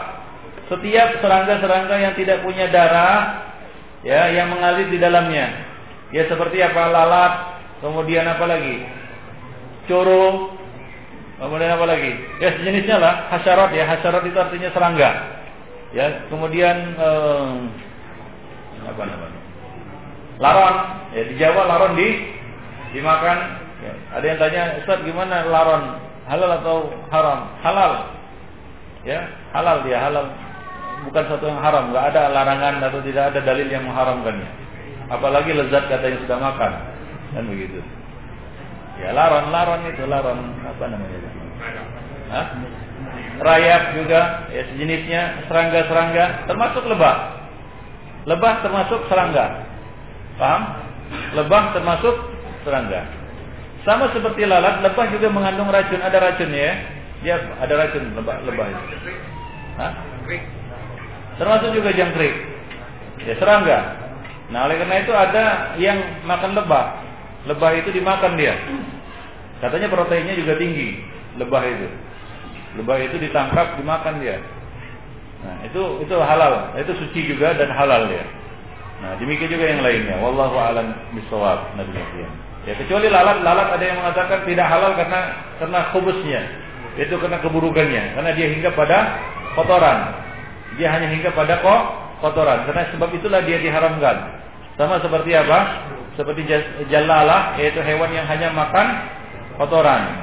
setiap serangga-serangga yang tidak punya darah ya yang mengalir di dalamnya ya seperti apa lalat Kemudian apa lagi? Coro. Kemudian apa lagi? Ya sejenisnya lah. Hasyarat ya. Hasyarat itu artinya serangga. Ya. Kemudian eh, apa namanya? Laron. Ya di Jawa laron di dimakan. Ya. Ada yang tanya Ustaz gimana laron? Halal atau haram? Halal. Ya halal dia halal. Bukan satu yang haram. Gak ada larangan atau tidak ada dalil yang mengharamkannya. Apalagi lezat kata yang sudah makan kan begitu ya laron laron itu laron apa namanya itu Hah? Rayap juga ya sejenisnya serangga serangga termasuk lebah. Lebah termasuk serangga. Paham? Lebah termasuk serangga. Sama seperti lalat lebah juga mengandung racun. Ada racun ya? Ya ada racun lebah lebah termasuk juga jangkrik. Ya serangga. Nah oleh karena itu ada yang makan lebah. Lebah itu dimakan dia. Katanya proteinnya juga tinggi, lebah itu. Lebah itu ditangkap, dimakan dia. Nah, itu itu halal, itu suci juga dan halal ya. Nah, demikian juga yang lainnya. Wallahu a'lam bishawab. Nabi Ya, kecuali lalat, lalat ada yang mengatakan tidak halal karena karena khubusnya. Itu karena keburukannya, karena dia hingga pada kotoran. Dia hanya hingga pada kok kotoran. Karena sebab itulah dia diharamkan. Sama seperti apa? seperti jalalah yaitu hewan yang hanya makan kotoran.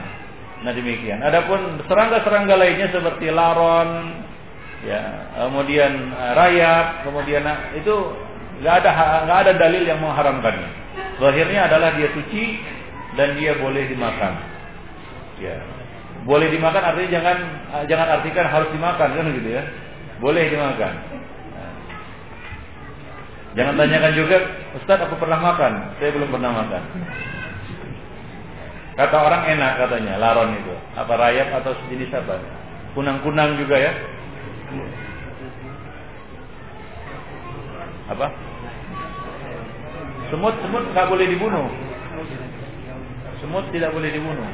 Nah demikian. Adapun serangga-serangga lainnya seperti laron, ya, kemudian uh, rayap, kemudian uh, itu nggak ada nggak ada dalil yang mengharamkannya. Akhirnya adalah dia suci dan dia boleh dimakan. Ya, boleh dimakan artinya jangan uh, jangan artikan harus dimakan kan gitu ya. Boleh dimakan. Jangan tanyakan juga, Ustaz aku pernah makan, saya belum pernah makan. Kata orang enak katanya, laron itu. Apa rayap atau sejenis apa? Kunang-kunang juga ya. Apa? Semut, semut nggak boleh dibunuh. Semut tidak boleh dibunuh.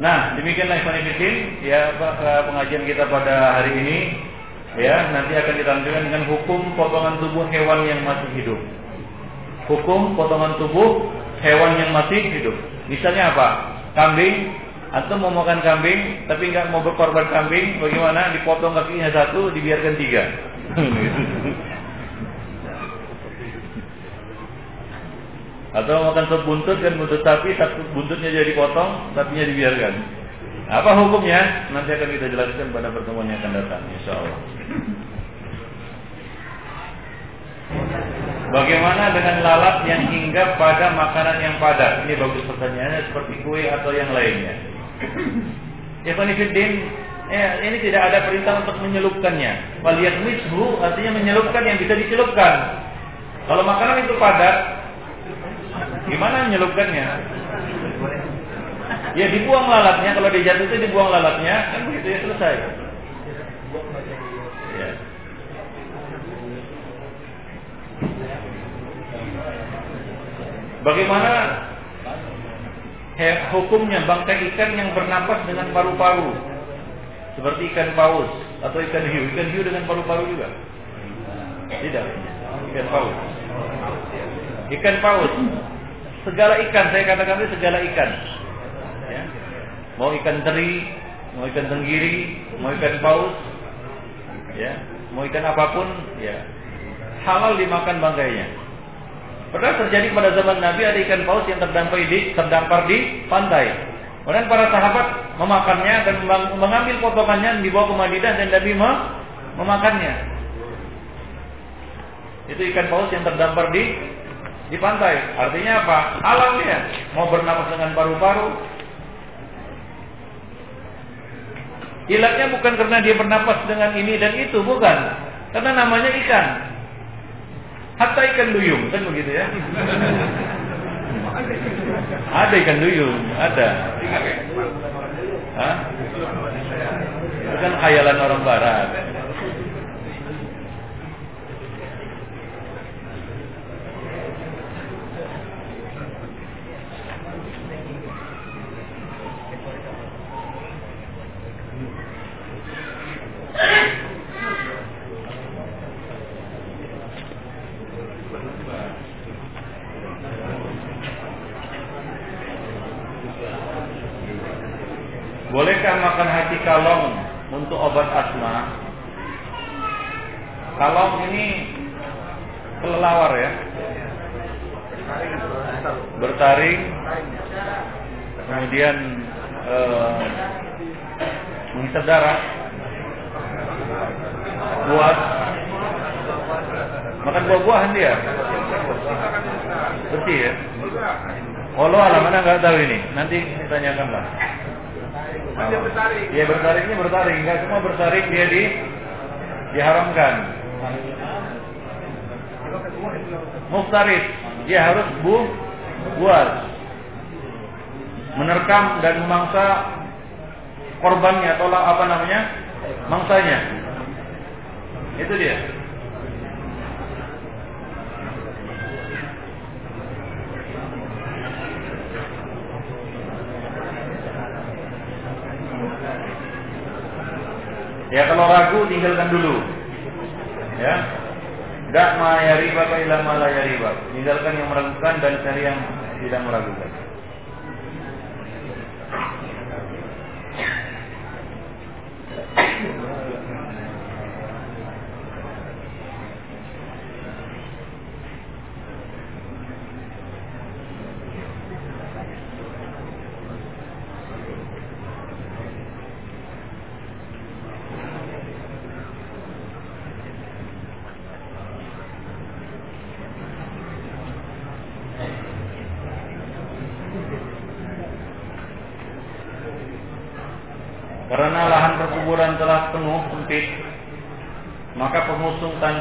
Nah, demikianlah Ikhwan ya pengajian kita pada hari ini ya nanti akan lanjutkan dengan hukum potongan tubuh hewan yang masih hidup. Hukum potongan tubuh hewan yang masih hidup. Misalnya apa? Kambing atau mau makan kambing tapi nggak mau berkorban kambing, bagaimana? Dipotong kakinya satu, dibiarkan tiga. Atau makan sop buntut kan buntut sapi, satu buntutnya jadi potong, sapinya dibiarkan. Apa hukumnya? Nanti akan kita jelaskan pada pertemuan yang akan datang, insya Allah. Bagaimana dengan lalat yang hinggap pada makanan yang padat? Ini bagus pertanyaannya seperti kue atau yang lainnya. Ya ya, ini tidak ada perintah untuk menyelupkannya. Waliyat mishu artinya menyelupkan yang bisa dicelupkan. Kalau makanan itu padat, Gimana menyelupkannya? Ya dibuang lalatnya, kalau dia jatuh itu dibuang lalatnya, kan begitu ya selesai. Bagaimana hukumnya bangkai ikan yang bernapas dengan paru-paru? Seperti ikan paus atau ikan hiu. Ikan hiu dengan paru-paru juga? Tidak. Ikan paus. Ikan paus segala ikan saya katakan itu segala ikan ya. mau ikan teri mau ikan tenggiri mau ikan paus ya mau ikan apa pun ya halal dimakan bangkainya pernah terjadi pada zaman Nabi ada ikan paus yang terdampar di terdampar di pantai kemudian para sahabat memakannya dan mengambil potongannya dibawa ke Madinah dan Nabi memakannya itu ikan paus yang terdampar di di pantai. Artinya apa? Alam dia. Mau bernapas dengan paru-paru. Ilatnya bukan karena dia bernapas dengan ini dan itu, bukan. Karena namanya ikan. Hatta ikan duyung, kan begitu ya? ada ikan duyung, ada. Hah? Bukan khayalan orang barat. Bolehkah makan hati kalong untuk obat asma? Kalong ini kelelawar ya. Bertaring, kemudian eh, menghisap darah, buat makan buah-buahan dia. Bersih ya. Allah alam mana nggak tahu ini. Nanti tanyakanlah. Dia bertaring. Ya bertaringnya bertaring, enggak semua bertaring dia di diharamkan. Muftarid, dia harus bu buat menerkam dan memangsa korbannya atau apa namanya mangsanya. Itu dia. Ya kalau ragu tinggalkan dulu. Ya. Dak ma yariba ila ma la yariba. Tinggalkan yang meragukan dan cari yang tidak meragukan. Karena lahan perkuburan telah penuh sempit, maka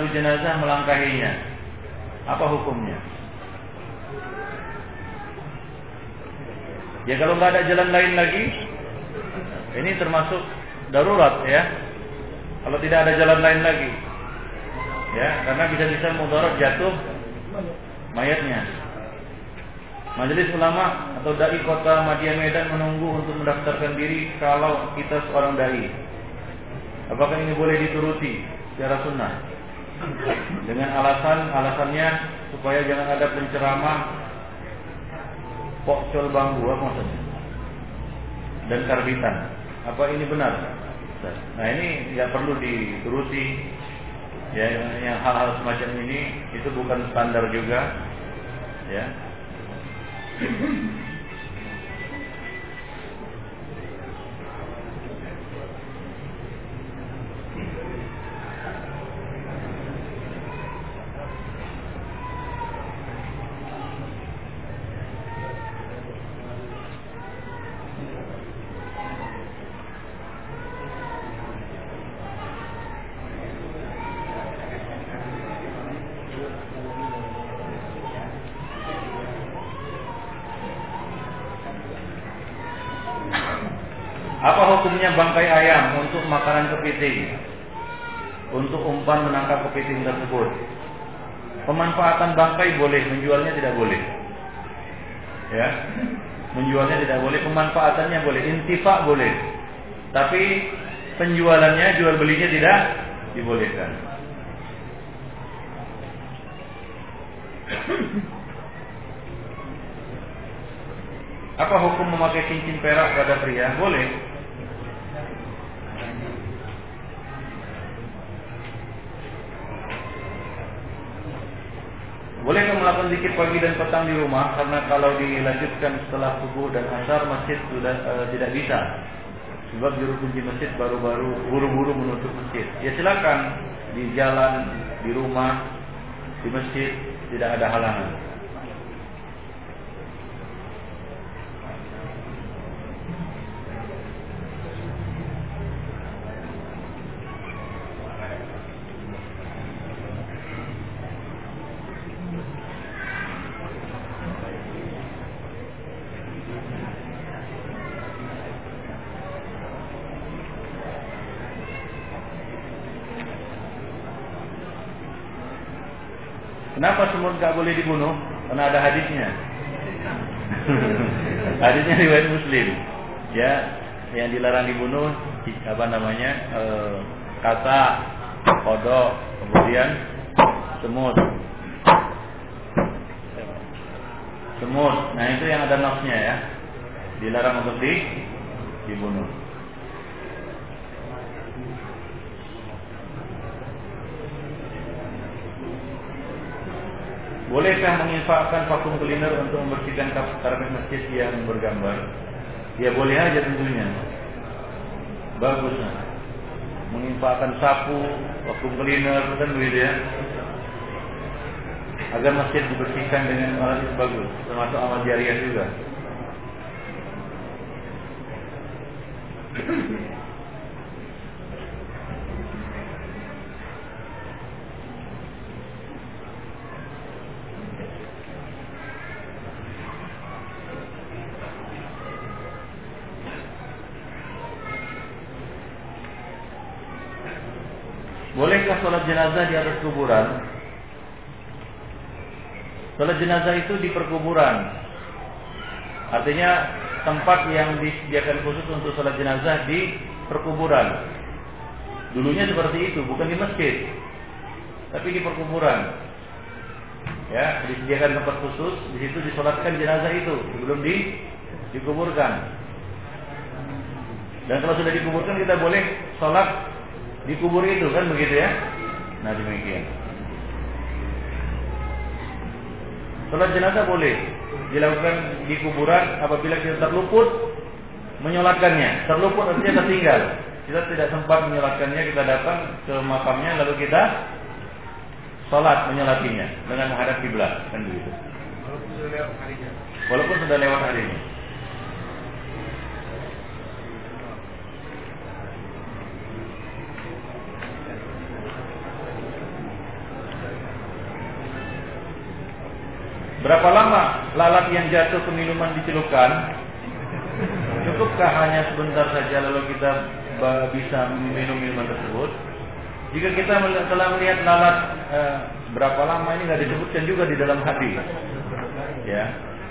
tandu jenazah melangkahinya. Apa hukumnya? Ya kalau nggak ada jalan lain lagi, ini termasuk darurat ya. Kalau tidak ada jalan lain lagi, ya karena bisa-bisa mudarat jatuh mayatnya. Majelis ulama atau dai kota Madia Medan menunggu untuk mendaftarkan diri kalau kita seorang dai. Apakah ini boleh dituruti secara sunnah? Dengan alasan alasannya supaya jangan ada penceramah pokcol bambu apa maksudnya? Dan karbitan. Apa ini benar? Nah ini nggak perlu dituruti ya yang hal-hal semacam ini itu bukan standar juga ya Apa hukumnya bangkai ayam untuk makanan kepiting? Untuk umpan menangkap kepiting tersebut. Bangkai boleh, menjualnya tidak boleh. Ya. Menjualnya tidak boleh, pemanfaatannya boleh, intifak boleh. Tapi penjualannya, jual belinya tidak dibolehkan. Apa hukum memakai cincin perak pada pria? Boleh. Bolehkah melakukan zikir pagi dan petang di rumah? Karena kalau dilanjutkan setelah subuh dan asar masjid sudah uh, tidak bisa. Sebab juru kunci masjid baru-baru buru-buru menutup masjid. Ya silakan di jalan, di rumah, di masjid tidak ada halangan. Semut nggak boleh dibunuh? Karena ada hadisnya. hadisnya riwayat Muslim. Ya, yang dilarang dibunuh apa namanya? E, kata, kodok, kemudian semut. Semut. Nah, itu yang ada nafsnya ya. Dilarang untuk di dibunuh. Bolehkah menginfakkan vakum cleaner untuk membersihkan karpet masjid yang bergambar? Ya boleh aja tentunya. Bagus. Nah. Menginfakkan sapu, vakum cleaner kan begitu ya. Agar masjid dibersihkan dengan alat itu bagus, termasuk amal jariah juga. Bolehkah sholat jenazah di atas kuburan? Sholat jenazah itu di perkuburan. Artinya tempat yang disediakan khusus untuk sholat jenazah di perkuburan. Dulunya seperti itu, bukan di masjid, tapi di perkuburan. Ya, disediakan tempat khusus, di situ disolatkan jenazah itu sebelum di dikuburkan. Dan kalau sudah dikuburkan kita boleh sholat di kubur itu kan begitu ya? Nah demikian. Sholat jenazah boleh dilakukan di kuburan apabila kita terluput menyolatkannya. Terluput artinya tertinggal. Kita tidak sempat menyolatkannya, kita datang ke makamnya lalu kita sholat menyolatinya dengan menghadap kiblat kan begitu. Walaupun sudah lewat harinya. Berapa lalat yang jatuh ke minuman dicelupkan? Cukupkah hanya sebentar saja lalu kita bisa minum minuman tersebut? Jika kita telah melihat lalat eh, berapa lama ini nggak disebutkan juga di dalam hadis. Ya,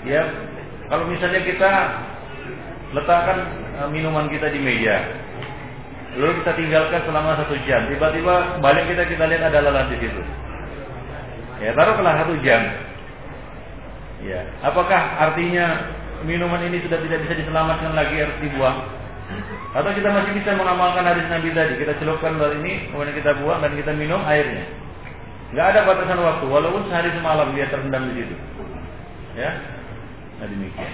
ya. Kalau misalnya kita letakkan eh, minuman kita di meja, lalu kita tinggalkan selama satu jam, tiba-tiba balik kita kita lihat ada lalat di situ. Ya, taruhlah satu jam. Ya, apakah artinya minuman ini sudah tidak bisa diselamatkan lagi harus dibuang? Atau kita masih bisa mengamalkan hadis Nabi tadi, kita celupkan dari ini, kemudian kita buang dan kita minum airnya. Gak ada batasan waktu, walaupun sehari semalam dia terendam di situ. Ya, nah demikian.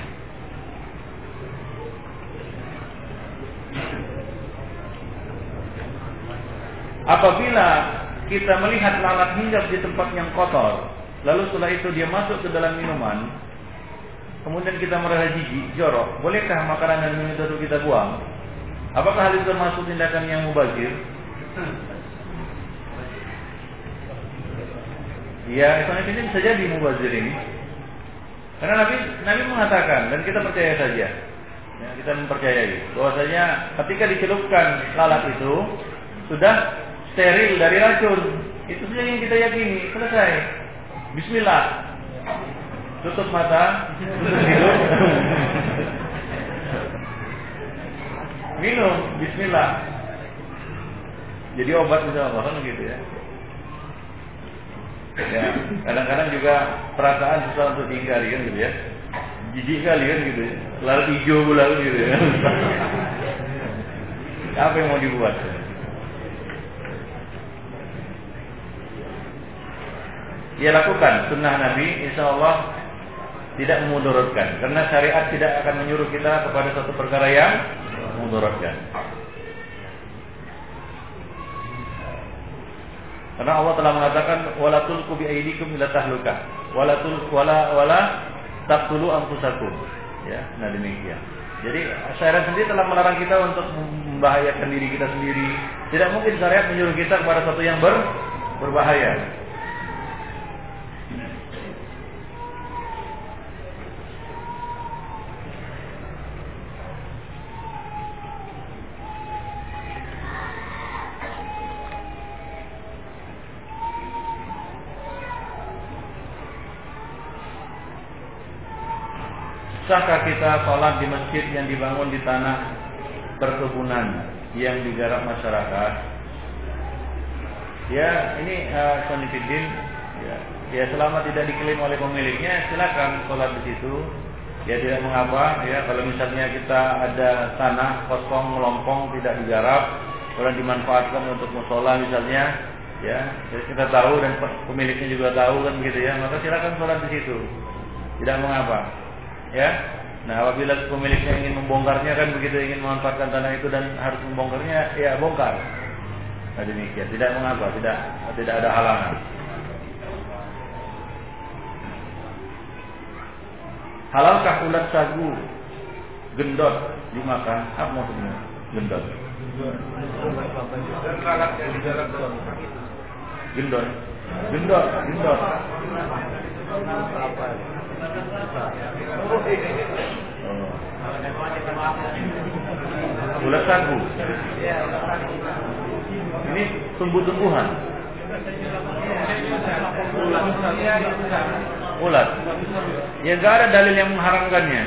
Apabila kita melihat lalat hinggap di tempat yang kotor, lalu setelah itu dia masuk ke dalam minuman, kemudian kita merasa jijik, jorok, bolehkah makanan dan minum itu kita buang? Apakah hal itu termasuk tindakan yang mubazir? Ya, itu ini bisa jadi mubazir ini. Karena Nabi Nabi mengatakan dan kita percaya saja. Ya, kita mempercayai bahwasanya ketika dicelupkan lalat itu sudah steril dari racun. Itu saja yang kita yakini. Selesai. Bismillah. Tutup mata, tutup hidung. minum. Bismillah. Jadi obat Allah kan gitu ya. Ya kadang-kadang juga perasaan susah untuk dihindari kan gitu ya. Jijik kali kan gitu ya. Lalu hijau pula kan gitu ya. Apa yang mau dibuat dia lakukan sunnah Nabi insya Allah tidak memudaratkan karena syariat tidak akan menyuruh kita kepada satu perkara yang memudaratkan. Karena Allah telah mengatakan wala tulqu bi aydikum ila tahluka. Wala tul wala wala taqtulu anfusakum. Ya, nah demikian. Jadi syariat sendiri telah melarang kita untuk membahayakan diri kita sendiri. Tidak mungkin syariat menyuruh kita kepada sesuatu yang ber, berbahaya. Sahkah kita sholat di masjid yang dibangun di tanah perkebunan yang digarap masyarakat? Ya, ini uh, ya, ya selama tidak diklaim oleh pemiliknya, silakan sholat di situ. Ya tidak mengapa, ya kalau misalnya kita ada tanah kosong melompong tidak digarap, kemudian dimanfaatkan untuk musola misalnya, ya kita tahu dan pemiliknya juga tahu kan begitu ya, maka silakan sholat di situ, tidak mengapa ya. Nah apabila pemiliknya ingin membongkarnya kan begitu ingin memanfaatkan tanah itu dan harus membongkarnya ya bongkar. Nah demikian. Tidak mengapa tidak tidak ada halangan. Halalkah ulat sagu? Gendot dimakan apa maksudnya? Gendot. Gendot. Gendot gendot Ulat sagu. Ini tumbuh-tumbuhan. Ulat. Ya enggak ada dalil yang mengharamkannya.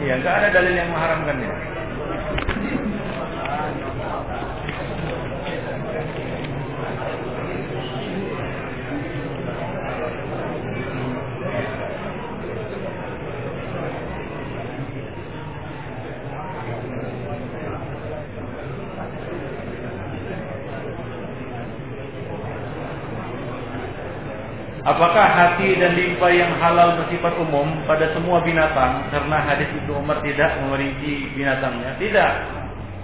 Ya enggak ada dalil yang mengharamkannya. Apakah hati dan limpa yang halal bersifat umum pada semua binatang karena hadis itu Umar tidak memerinci binatangnya? Tidak.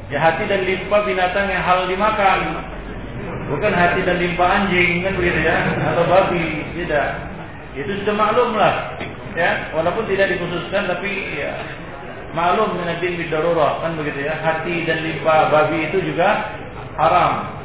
Ya hati dan limpa binatang yang halal dimakan. Bukan hati dan limpa anjing kan begitu ya atau babi, tidak. Itu sudah maklum lah. Ya, walaupun tidak dikhususkan tapi ya maklum min bidarurah kan begitu ya. Hati dan limpa babi itu juga haram.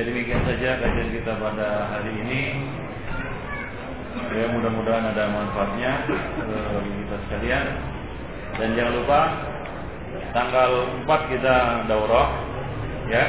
ya, demikian saja kajian kita pada hari ini. Ya mudah-mudahan ada manfaatnya bagi kita sekalian. 4 kita daurah ya